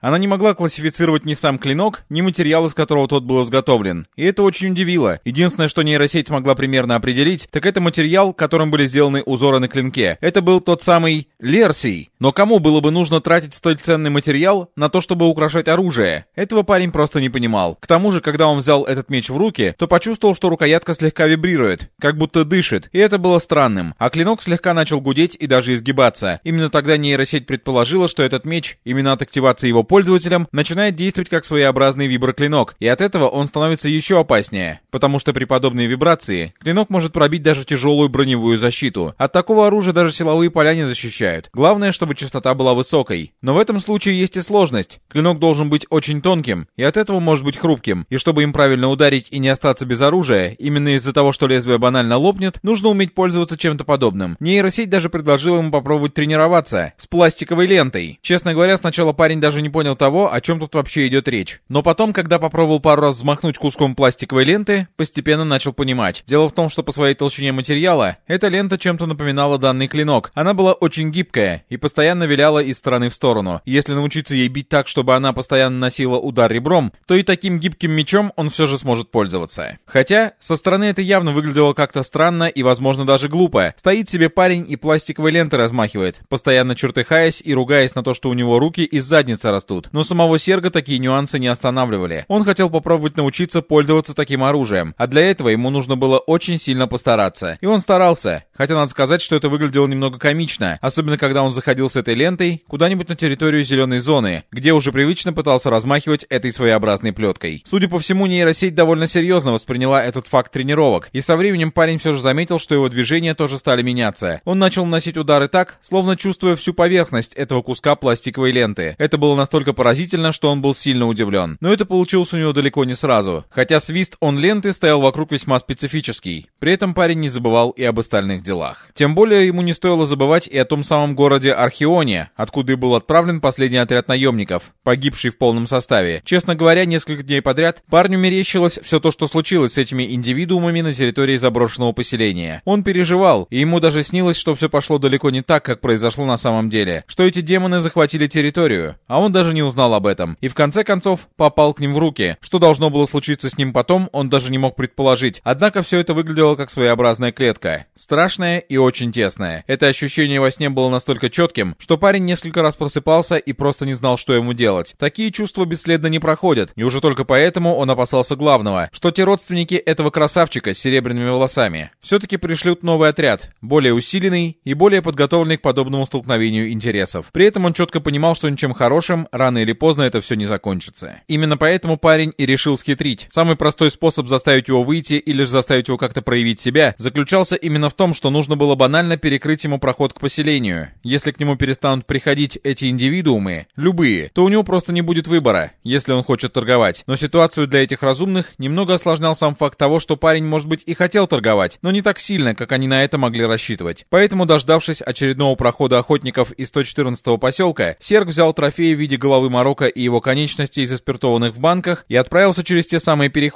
Она не могла классифицировать ни сам клинок, ни материал, из которого тот был изготовлен. И это очень удивило. Единственное, что нейросеть могла примерно определить, так это материал, которым были сделаны узоры на клинке. Это был тот самый Лерсий. Но кому было бы нужно тратить столь ценный материал на то, чтобы украшать оружие? Этого парень просто не понимал. К тому же, когда он взял этот меч в руки, то почувствовал, что рукоятка слегка вибрирует, как будто дышит, и это было странным. А клинок слегка начал гудеть и даже изгибаться. Именно тогда нейросеть предположила, что этот меч, именно от активации его пользователем, начинает действовать как своеобразный виброклинок, и от этого он становится еще опаснее, потому что при подобной вибрации клинок может пробить даже тяжелую броневую защиту. От такого оружия даже силовые поля не защищают. Главное, чтобы частота была высокой. Но в этом случае есть и сложность. Клинок должен быть очень тонким, и от этого может быть хрупким. И чтобы им правильно ударить и не остаться без оружия, именно из-за того, что лезвие банально лопнет, нужно уметь пользоваться чем-то подобным. Нейросеть даже предложила ему попробовать тренироваться с пластиковой лентой. Честно говоря, сначала парень даже не понял того, о чем тут вообще идет речь. Но потом, когда попробовал пару раз взмахнуть куском пластика, пластиковой ленты, постепенно начал понимать. Дело в том, что по своей толщине материала эта лента чем-то напоминала данный клинок. Она была очень гибкая и постоянно виляла из стороны в сторону. Если научиться ей бить так, чтобы она постоянно носила удар ребром, то и таким гибким мечом он все же сможет пользоваться. Хотя, со стороны это явно выглядело как-то странно и, возможно, даже глупо. Стоит себе парень и пластиковой лентой размахивает, постоянно чертыхаясь и ругаясь на то, что у него руки из задницы растут. Но самого Серга такие нюансы не останавливали. Он хотел попробовать научиться пользоваться таким оружием, а для этого ему нужно было очень сильно постараться. И он старался, хотя надо сказать, что это выглядело немного комично, особенно когда он заходил с этой лентой куда-нибудь на территорию зеленой зоны, где уже привычно пытался размахивать этой своеобразной плеткой. Судя по всему, нейросеть довольно серьезно восприняла этот факт тренировок, и со временем парень все же заметил, что его движения тоже стали меняться. Он начал наносить удары так, словно чувствуя всю поверхность этого куска пластиковой ленты. Это было настолько поразительно, что он был сильно удивлен. Но это получилось у него далеко не сразу. Хотя свист он ленты стоял вокруг весьма специфический. При этом парень не забывал и об остальных делах. Тем более ему не стоило забывать и о том самом городе Архионе, откуда и был отправлен последний отряд наемников, погибший в полном составе. Честно говоря, несколько дней подряд парню мерещилось все то, что случилось с этими индивидуумами на территории заброшенного поселения. Он переживал, и ему даже снилось, что все пошло далеко не так, как произошло на самом деле, что эти демоны захватили территорию, а он даже не узнал об этом, и в конце концов попал к ним в руки. Что должно было случиться с ним потом, он даже не мог предположить. Однако все это выглядело как своеобразная клетка. Страшная и очень тесная. Это ощущение во сне было настолько четким, что парень несколько раз просыпался и просто не знал, что ему делать. Такие чувства бесследно не проходят, и уже только поэтому он опасался главного, что те родственники этого красавчика с серебряными волосами все-таки пришлют новый отряд, более усиленный и более подготовленный к подобному столкновению интересов. При этом он четко понимал, что ничем хорошим рано или поздно это все не закончится. Именно поэтому парень и решил схитрить. Самый простой способ заставить его выйти или же заставить его как-то проявить себя заключался именно в том, что нужно было банально перекрыть ему проход к поселению. Если к нему перестанут приходить эти индивидуумы, любые, то у него просто не будет выбора, если он хочет торговать. Но ситуацию для этих разумных немного осложнял сам факт того, что парень, может быть, и хотел торговать, но не так сильно, как они на это могли рассчитывать. Поэтому, дождавшись очередного прохода охотников из 114-го поселка, Серг взял трофей в виде головы Марокко и его конечностей, заспиртованных в банках, и отправился через те самые переходы,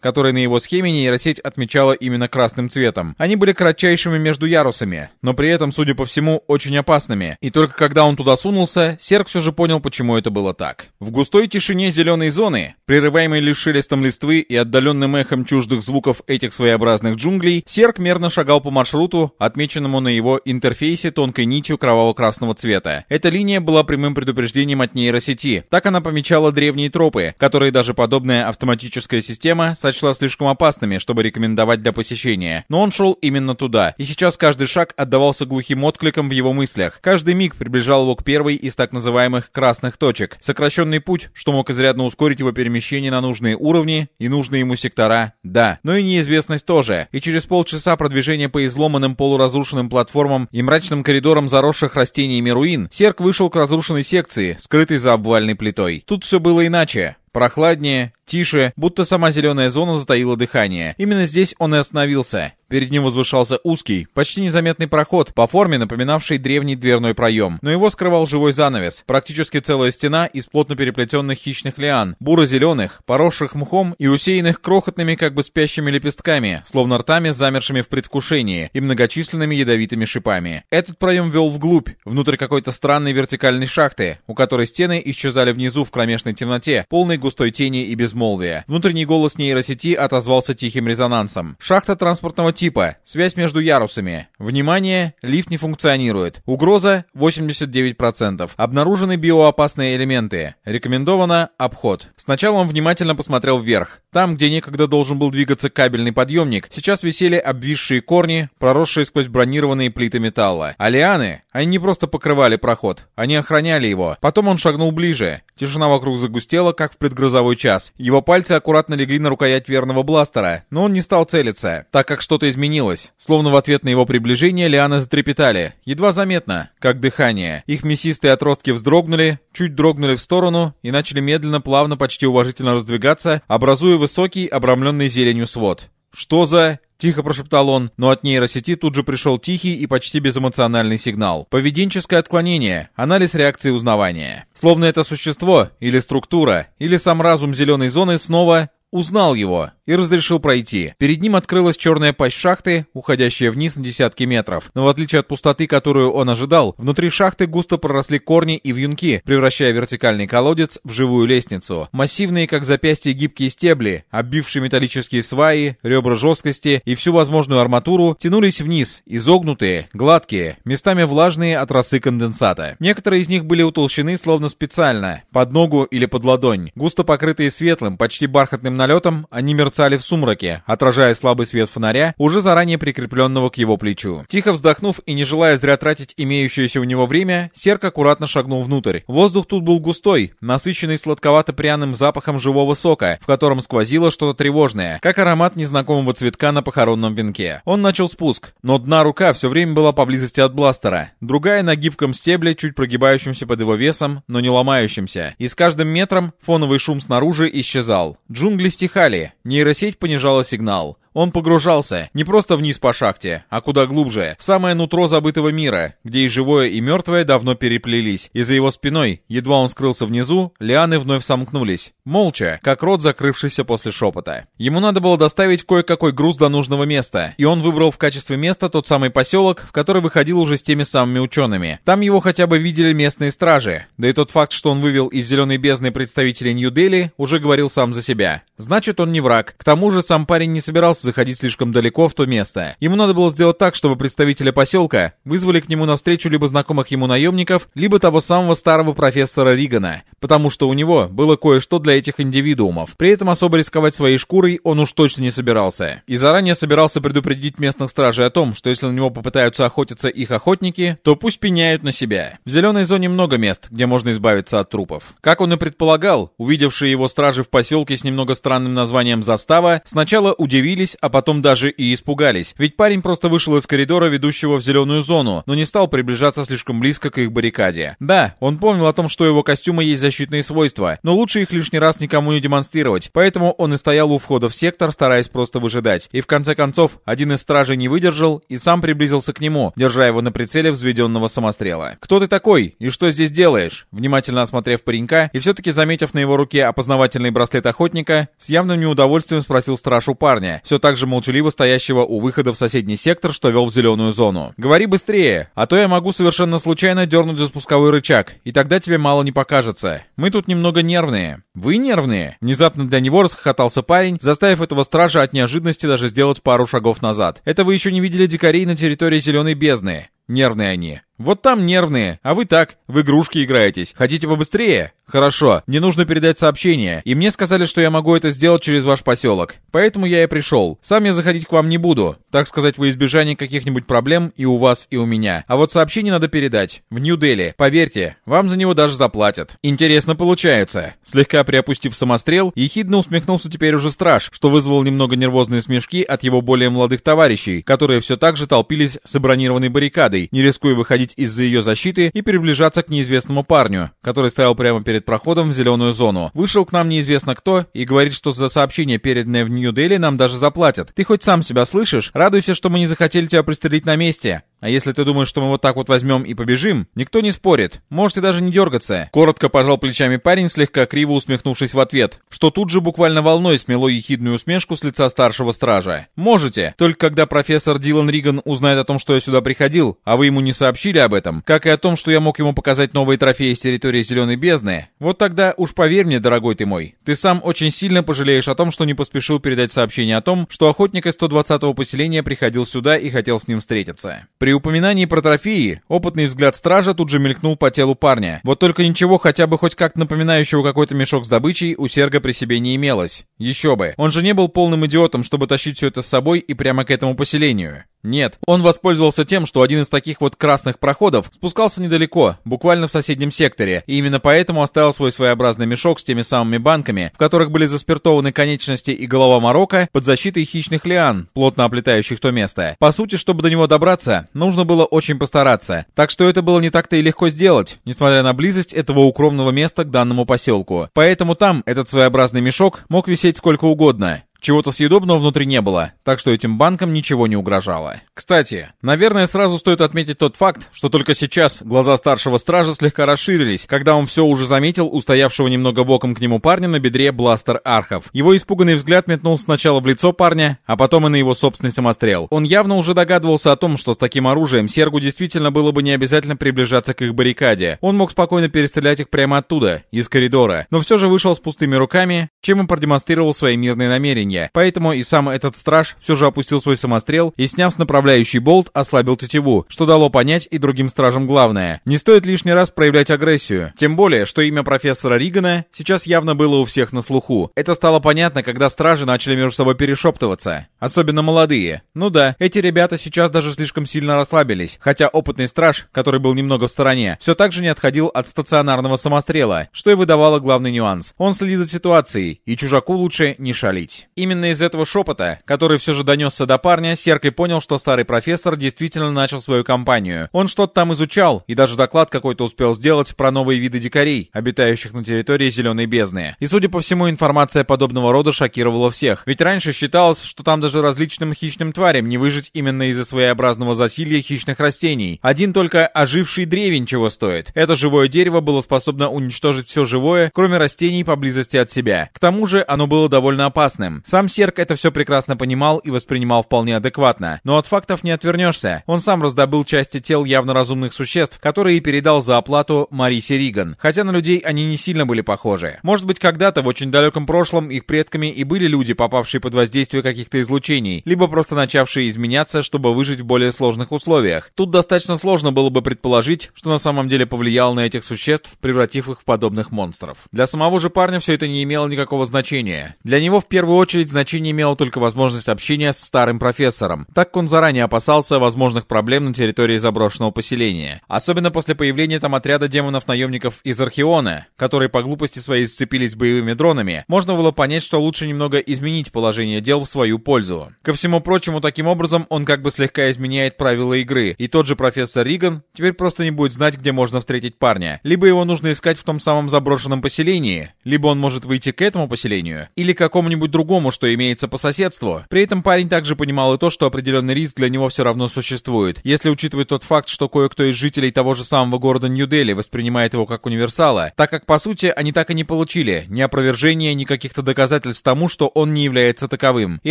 которые на его схеме нейросеть отмечала именно красным цветом. Они были кратчайшими между ярусами, но при этом, судя по всему, очень опасными. И только когда он туда сунулся, Серг все же понял, почему это было так. В густой тишине зеленой зоны, прерываемой лишь шелестом листвы и отдаленным эхом чуждых звуков этих своеобразных джунглей, Серг мерно шагал по маршруту, отмеченному на его интерфейсе тонкой нитью кроваво-красного цвета. Эта линия была прямым предупреждением от нейросети. Так она помечала древние тропы, которые даже подобная автоматическая система сочла слишком опасными, чтобы рекомендовать для посещения. Но он шел именно туда, и сейчас каждый шаг отдавался глухим откликом в его мыслях. Каждый миг приближал его к первой из так называемых красных точек. Сокращенный путь, что мог изрядно ускорить его перемещение на нужные уровни и нужные ему сектора, да. Но и неизвестность тоже. И через полчаса продвижения по изломанным полуразрушенным платформам и мрачным коридорам заросших растениями руин, Серк вышел к разрушенной секции, скрытой за обвальной плитой. Тут все было иначе. Прохладнее, тише, будто сама зеленая зона затаила дыхание. Именно здесь он и остановился. Перед ним возвышался узкий, почти незаметный проход, по форме напоминавший древний дверной проем. Но его скрывал живой занавес, практически целая стена из плотно переплетенных хищных лиан, буро-зеленых, поросших мхом и усеянных крохотными как бы спящими лепестками, словно ртами замершими в предвкушении, и многочисленными ядовитыми шипами. Этот проем вел вглубь, внутрь какой-то странной вертикальной шахты, у которой стены исчезали внизу в кромешной темноте, полной густой тени и безмолвия. Внутренний голос нейросети отозвался тихим резонансом. Шахта транспортного типа. Связь между ярусами. Внимание, лифт не функционирует. Угроза 89%. Обнаружены биоопасные элементы. Рекомендовано обход. Сначала он внимательно посмотрел вверх. Там, где некогда должен был двигаться кабельный подъемник, сейчас висели обвисшие корни, проросшие сквозь бронированные плиты металла. А лианы, они не просто покрывали проход, они охраняли его. Потом он шагнул ближе. Тишина вокруг загустела, как в предгрозовой час. Его пальцы аккуратно легли на рукоять верного бластера, но он не стал целиться, так как что-то изменилось. Словно в ответ на его приближение лианы затрепетали, едва заметно, как дыхание. Их мясистые отростки вздрогнули, чуть дрогнули в сторону и начали медленно, плавно, почти уважительно раздвигаться, образуя высокий, обрамленный зеленью свод. «Что за...» — тихо прошептал он, но от нейросети тут же пришел тихий и почти безэмоциональный сигнал. Поведенческое отклонение, анализ реакции узнавания. Словно это существо, или структура, или сам разум зеленой зоны снова узнал его и разрешил пройти. Перед ним открылась черная пасть шахты, уходящая вниз на десятки метров. Но в отличие от пустоты, которую он ожидал, внутри шахты густо проросли корни и вьюнки, превращая вертикальный колодец в живую лестницу. Массивные, как запястья, гибкие стебли, оббившие металлические сваи, ребра жесткости и всю возможную арматуру, тянулись вниз, изогнутые, гладкие, местами влажные от росы конденсата. Некоторые из них были утолщены словно специально, под ногу или под ладонь. Густо покрытые светлым, почти бархатным налетом, они мерцали в сумраке, отражая слабый свет фонаря, уже заранее прикрепленного к его плечу. Тихо вздохнув и не желая зря тратить имеющееся у него время, Серк аккуратно шагнул внутрь. Воздух тут был густой, насыщенный сладковато-пряным запахом живого сока, в котором сквозило что-то тревожное, как аромат незнакомого цветка на похоронном венке. Он начал спуск, но одна рука все время была поблизости от бластера, другая на гибком стебле, чуть прогибающемся под его весом, но не ломающимся. И с каждым метром фоновый шум снаружи исчезал. Джунгли стихали, нейросеть понижала сигнал. Он погружался не просто вниз по шахте, а куда глубже, в самое нутро забытого мира, где и живое, и мертвое давно переплелись, и за его спиной, едва он скрылся внизу, лианы вновь сомкнулись, молча, как рот, закрывшийся после шепота. Ему надо было доставить кое-какой груз до нужного места, и он выбрал в качестве места тот самый поселок, в который выходил уже с теми самыми учеными. Там его хотя бы видели местные стражи, да и тот факт, что он вывел из зеленой бездны представителей Нью-Дели, уже говорил сам за себя. Значит, он не враг. К тому же сам парень не собирался заходить слишком далеко в то место. Ему надо было сделать так, чтобы представители поселка вызвали к нему навстречу либо знакомых ему наемников, либо того самого старого профессора Ригана, потому что у него было кое-что для этих индивидуумов. При этом особо рисковать своей шкурой он уж точно не собирался. И заранее собирался предупредить местных стражей о том, что если на него попытаются охотиться их охотники, то пусть пеняют на себя. В зеленой зоне много мест, где можно избавиться от трупов. Как он и предполагал, увидевшие его стражи в поселке с немного странным названием «Застава» сначала удивились, а потом даже и испугались. Ведь парень просто вышел из коридора, ведущего в зеленую зону, но не стал приближаться слишком близко к их баррикаде. Да, он помнил о том, что у его костюма есть защитные свойства, но лучше их лишний раз никому не демонстрировать, поэтому он и стоял у входа в сектор, стараясь просто выжидать. И в конце концов, один из стражей не выдержал и сам приблизился к нему, держа его на прицеле взведенного самострела. «Кто ты такой? И что здесь делаешь?» Внимательно осмотрев паренька и все-таки заметив на его руке опознавательный браслет охотника, с явным неудовольствием спросил страж у парня. Все так также молчаливо стоящего у выхода в соседний сектор, что вел в зеленую зону. «Говори быстрее, а то я могу совершенно случайно дернуть за спусковой рычаг, и тогда тебе мало не покажется. Мы тут немного нервные». «Вы нервные?» Внезапно для него расхохотался парень, заставив этого стража от неожиданности даже сделать пару шагов назад. «Это вы еще не видели дикарей на территории Зеленой Бездны. Нервные они. Вот там нервные, а вы так, в игрушки играетесь. Хотите побыстрее? Хорошо, мне нужно передать сообщение, и мне сказали, что я могу это сделать через ваш поселок. Поэтому я и пришел. Сам я заходить к вам не буду, так сказать, во избежание каких-нибудь проблем и у вас, и у меня. А вот сообщение надо передать. В Нью-Дели. Поверьте, вам за него даже заплатят. Интересно получается. Слегка приопустив самострел, ехидно усмехнулся теперь уже страж, что вызвал немного нервозные смешки от его более молодых товарищей, которые все так же толпились с бронированной баррикадой, не рискуя выходить из-за ее защиты и приближаться к неизвестному парню, который стоял прямо перед проходом в зеленую зону. Вышел к нам неизвестно кто и говорит, что за сообщение, переданное в Нью-Дели, нам даже заплатят. Ты хоть сам себя слышишь? Радуйся, что мы не захотели тебя пристрелить на месте. А если ты думаешь, что мы вот так вот возьмем и побежим, никто не спорит. Можете даже не дергаться. Коротко пожал плечами парень, слегка криво усмехнувшись в ответ, что тут же буквально волной смело ехидную усмешку с лица старшего стража. Можете, только когда профессор Дилан Риган узнает о том, что я сюда приходил, а вы ему не сообщили об этом, как и о том, что я мог ему показать новые трофеи с территории Зеленой Бездны, вот тогда уж поверь мне, дорогой ты мой, ты сам очень сильно пожалеешь о том, что не поспешил передать сообщение о том, что охотник из 120-го поселения приходил сюда и хотел с ним встретиться. При упоминании про трофеи, опытный взгляд стража тут же мелькнул по телу парня. Вот только ничего хотя бы хоть как-то напоминающего какой-то мешок с добычей у Серга при себе не имелось. Еще бы. Он же не был полным идиотом, чтобы тащить все это с собой и прямо к этому поселению. Нет, он воспользовался тем, что один из таких вот красных проходов спускался недалеко, буквально в соседнем секторе, и именно поэтому оставил свой своеобразный мешок с теми самыми банками, в которых были заспиртованы конечности и голова Марокко под защитой хищных лиан, плотно оплетающих то место. По сути, чтобы до него добраться, нужно было очень постараться, так что это было не так-то и легко сделать, несмотря на близость этого укромного места к данному поселку. Поэтому там этот своеобразный мешок мог висеть сколько угодно, Чего-то съедобного внутри не было, так что этим банкам ничего не угрожало. Кстати, наверное, сразу стоит отметить тот факт, что только сейчас глаза старшего стража слегка расширились, когда он все уже заметил у стоявшего немного боком к нему парня на бедре бластер архов. Его испуганный взгляд метнул сначала в лицо парня, а потом и на его собственный самострел. Он явно уже догадывался о том, что с таким оружием Сергу действительно было бы не обязательно приближаться к их баррикаде. Он мог спокойно перестрелять их прямо оттуда, из коридора, но все же вышел с пустыми руками, чем и продемонстрировал свои мирные намерения движения, поэтому и сам этот страж все же опустил свой самострел и, сняв с направляющий болт, ослабил тетиву, что дало понять и другим стражам главное. Не стоит лишний раз проявлять агрессию. Тем более, что имя профессора Ригана сейчас явно было у всех на слуху. Это стало понятно, когда стражи начали между собой перешептываться. Особенно молодые. Ну да, эти ребята сейчас даже слишком сильно расслабились, хотя опытный страж, который был немного в стороне, все так же не отходил от стационарного самострела, что и выдавало главный нюанс. Он следит за ситуацией, и чужаку лучше не шалить. Именно из этого шепота, который все же донесся до парня, Серкой понял, что старый профессор действительно начал свою кампанию. Он что-то там изучал, и даже доклад какой-то успел сделать про новые виды дикарей, обитающих на территории Зеленой Бездны. И, судя по всему, информация подобного рода шокировала всех. Ведь раньше считалось, что там даже различным хищным тварям не выжить именно из-за своеобразного засилья хищных растений. Один только оживший древень чего стоит. Это живое дерево было способно уничтожить все живое, кроме растений поблизости от себя. К тому же оно было довольно опасным. Сам Серк это все прекрасно понимал и воспринимал вполне адекватно, но от фактов не отвернешься. Он сам раздобыл части тел явно разумных существ, которые и передал за оплату Марисе Риган, хотя на людей они не сильно были похожи. Может быть, когда-то в очень далеком прошлом их предками и были люди, попавшие под воздействие каких-то излучений, либо просто начавшие изменяться, чтобы выжить в более сложных условиях. Тут достаточно сложно было бы предположить, что на самом деле повлиял на этих существ, превратив их в подобных монстров. Для самого же парня все это не имело никакого значения. Для него в первую очередь значение имела только возможность общения с старым профессором, так как он заранее опасался возможных проблем на территории заброшенного поселения. Особенно после появления там отряда демонов-наемников из Архиона, которые по глупости своей сцепились боевыми дронами, можно было понять, что лучше немного изменить положение дел в свою пользу. Ко всему прочему, таким образом, он как бы слегка изменяет правила игры, и тот же профессор Риган теперь просто не будет знать, где можно встретить парня. Либо его нужно искать в том самом заброшенном поселении, либо он может выйти к этому поселению, или какому-нибудь другому, что имеется по соседству. При этом парень также понимал и то, что определенный риск для него все равно существует. Если учитывать тот факт, что кое-кто из жителей того же самого города Нью-Дели воспринимает его как универсала, так как, по сути, они так и не получили ни опровержения, ни каких-то доказательств тому, что он не является таковым. И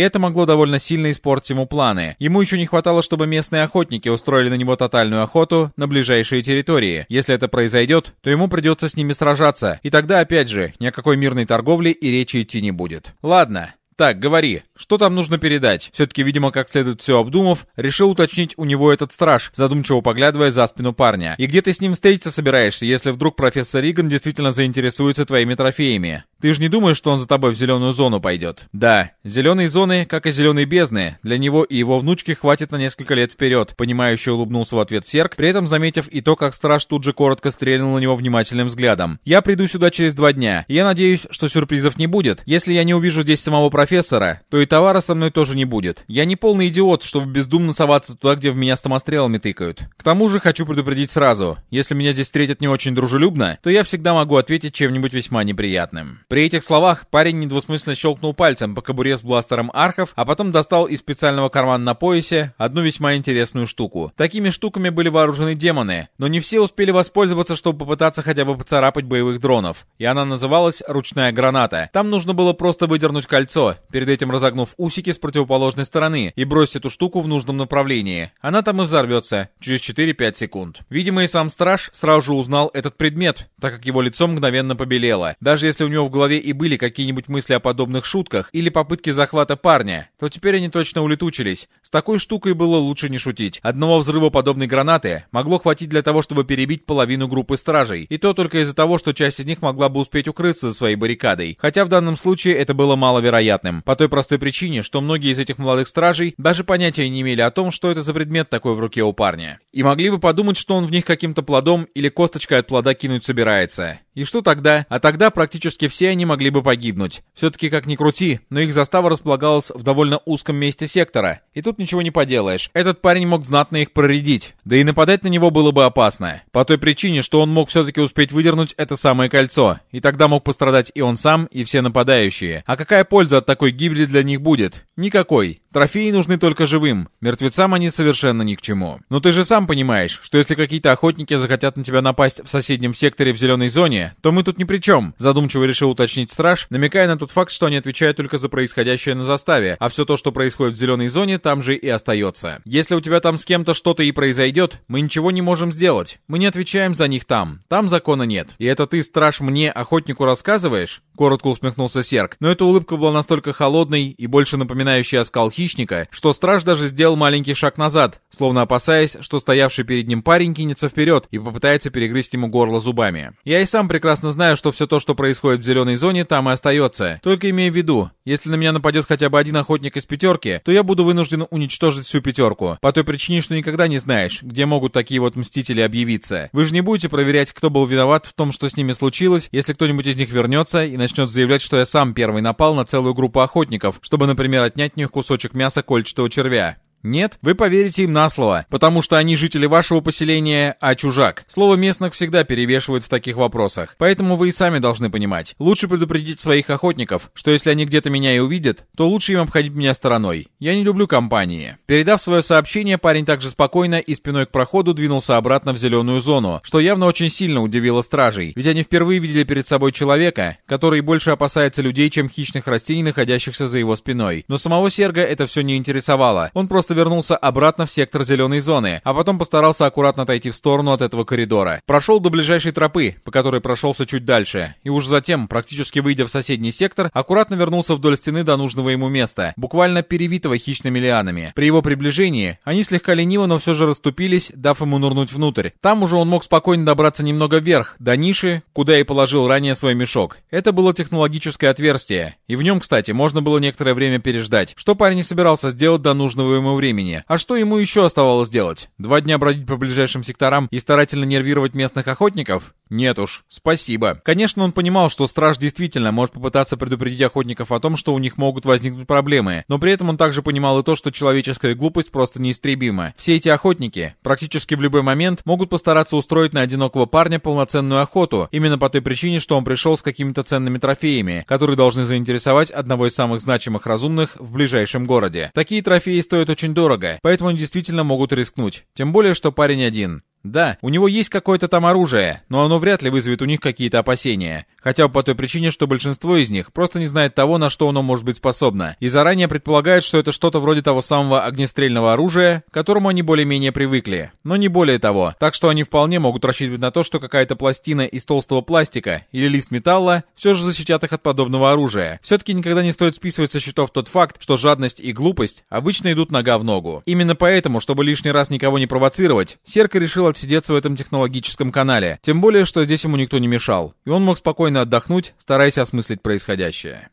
это могло довольно сильно испортить ему планы. Ему еще не хватало, чтобы местные охотники устроили на него тотальную охоту на ближайшие территории. Если это произойдет, то ему придется с ними сражаться. И тогда, опять же, ни о какой мирной торговле и речи идти не будет. Ладно, «Так, говори, что там нужно передать?» Все-таки, видимо, как следует все обдумав, решил уточнить у него этот страж, задумчиво поглядывая за спину парня. «И где ты с ним встретиться собираешься, если вдруг профессор Риган действительно заинтересуется твоими трофеями? Ты же не думаешь, что он за тобой в зеленую зону пойдет?» «Да, зеленые зоны, как и зеленые бездны, для него и его внучки хватит на несколько лет вперед», понимающе улыбнулся в ответ Серк, при этом заметив и то, как страж тут же коротко стрельнул на него внимательным взглядом. «Я приду сюда через два дня, я надеюсь, что сюрпризов не будет. Если я не увижу здесь самого профессора, профессора, то и товара со мной тоже не будет. Я не полный идиот, чтобы бездумно соваться туда, где в меня самострелами тыкают. К тому же хочу предупредить сразу, если меня здесь встретят не очень дружелюбно, то я всегда могу ответить чем-нибудь весьма неприятным. При этих словах парень недвусмысленно щелкнул пальцем по кобуре с бластером архов, а потом достал из специального кармана на поясе одну весьма интересную штуку. Такими штуками были вооружены демоны, но не все успели воспользоваться, чтобы попытаться хотя бы поцарапать боевых дронов. И она называлась «ручная граната». Там нужно было просто выдернуть кольцо, перед этим разогнув усики с противоположной стороны и бросить эту штуку в нужном направлении. Она там и взорвется через 4-5 секунд. Видимо, и сам страж сразу же узнал этот предмет, так как его лицо мгновенно побелело. Даже если у него в голове и были какие-нибудь мысли о подобных шутках или попытке захвата парня, то теперь они точно улетучились. С такой штукой было лучше не шутить. Одного взрыва подобной гранаты могло хватить для того, чтобы перебить половину группы стражей, и то только из-за того, что часть из них могла бы успеть укрыться за своей баррикадой. Хотя в данном случае это было маловероятным по той простой причине, что многие из этих молодых стражей даже понятия не имели о том, что это за предмет такой в руке у парня. И могли бы подумать, что он в них каким-то плодом или косточкой от плода кинуть собирается. И что тогда? А тогда практически все они могли бы погибнуть. Все-таки как ни крути, но их застава располагалась в довольно узком месте сектора. И тут ничего не поделаешь. Этот парень мог знатно их проредить. Да и нападать на него было бы опасно. По той причине, что он мог все-таки успеть выдернуть это самое кольцо. И тогда мог пострадать и он сам, и все нападающие. А какая польза от такой гибели для них будет? Никакой. Трофеи нужны только живым. Мертвецам они совершенно ни к чему. Но ты же сам понимаешь, что если какие-то охотники захотят на тебя напасть в соседнем секторе в зеленой зоне, то мы тут ни при чем. Задумчиво решил уточнить страж, намекая на тот факт, что они отвечают только за происходящее на заставе, а все то, что происходит в зеленой зоне, там же и остается. Если у тебя там с кем-то что-то и произойдет, мы ничего не можем сделать. Мы не отвечаем за них там. Там закона нет. И это ты, страж, мне, охотнику, рассказываешь? Коротко усмехнулся Серк, но эта улыбка была настолько холодной и больше напоминающей оскал хищника, что страж даже сделал маленький шаг назад, словно опасаясь, что стоявший перед ним парень кинется вперед и попытается перегрызть ему горло зубами. Я и сам прекрасно знаю, что все то, что происходит в зеленой зоне, там и остается. Только имея в виду, если на меня нападет хотя бы один охотник из пятерки, то я буду вынужден уничтожить всю пятерку. По той причине, что никогда не знаешь, где могут такие вот мстители объявиться. Вы же не будете проверять, кто был виноват в том, что с ними случилось, если кто-нибудь из них вернется и начнет заявлять, что я сам первый напал на целую группу охотников, чтобы, например, отнять у них кусочек мяса кольчатого червя. Нет, вы поверите им на слово, потому что они жители вашего поселения, а чужак. Слово местных всегда перевешивает в таких вопросах, поэтому вы и сами должны понимать. Лучше предупредить своих охотников, что если они где-то меня и увидят, то лучше им обходить меня стороной. Я не люблю компании. Передав свое сообщение, парень также спокойно и спиной к проходу двинулся обратно в зеленую зону, что явно очень сильно удивило стражей, ведь они впервые видели перед собой человека, который больше опасается людей, чем хищных растений, находящихся за его спиной. Но самого Серга это все не интересовало. Он просто просто вернулся обратно в сектор зеленой зоны, а потом постарался аккуратно отойти в сторону от этого коридора. Прошел до ближайшей тропы, по которой прошелся чуть дальше, и уже затем, практически выйдя в соседний сектор, аккуратно вернулся вдоль стены до нужного ему места, буквально перевитого хищными лианами. При его приближении они слегка лениво, но все же расступились, дав ему нырнуть внутрь. Там уже он мог спокойно добраться немного вверх, до ниши, куда и положил ранее свой мешок. Это было технологическое отверстие, и в нем, кстати, можно было некоторое время переждать, что парень не собирался сделать до нужного ему времени. А что ему еще оставалось делать? Два дня бродить по ближайшим секторам и старательно нервировать местных охотников? Нет уж, спасибо. Конечно, он понимал, что страж действительно может попытаться предупредить охотников о том, что у них могут возникнуть проблемы, но при этом он также понимал и то, что человеческая глупость просто неистребима. Все эти охотники практически в любой момент могут постараться устроить на одинокого парня полноценную охоту, именно по той причине, что он пришел с какими-то ценными трофеями, которые должны заинтересовать одного из самых значимых разумных в ближайшем городе. Такие трофеи стоят очень очень дорого, поэтому они действительно могут рискнуть. Тем более, что парень один. Да, у него есть какое-то там оружие, но оно вряд ли вызовет у них какие-то опасения. Хотя бы по той причине, что большинство из них просто не знает того, на что оно может быть способно, и заранее предполагают, что это что-то вроде того самого огнестрельного оружия, к которому они более-менее привыкли. Но не более того. Так что они вполне могут рассчитывать на то, что какая-то пластина из толстого пластика или лист металла все же защитят их от подобного оружия. Все-таки никогда не стоит списывать со счетов тот факт, что жадность и глупость обычно идут нога в ногу. Именно поэтому, чтобы лишний раз никого не провоцировать, Серка решил отсидеться в этом технологическом канале. Тем более, что здесь ему никто не мешал. И он мог спокойно отдохнуть, стараясь осмыслить происходящее.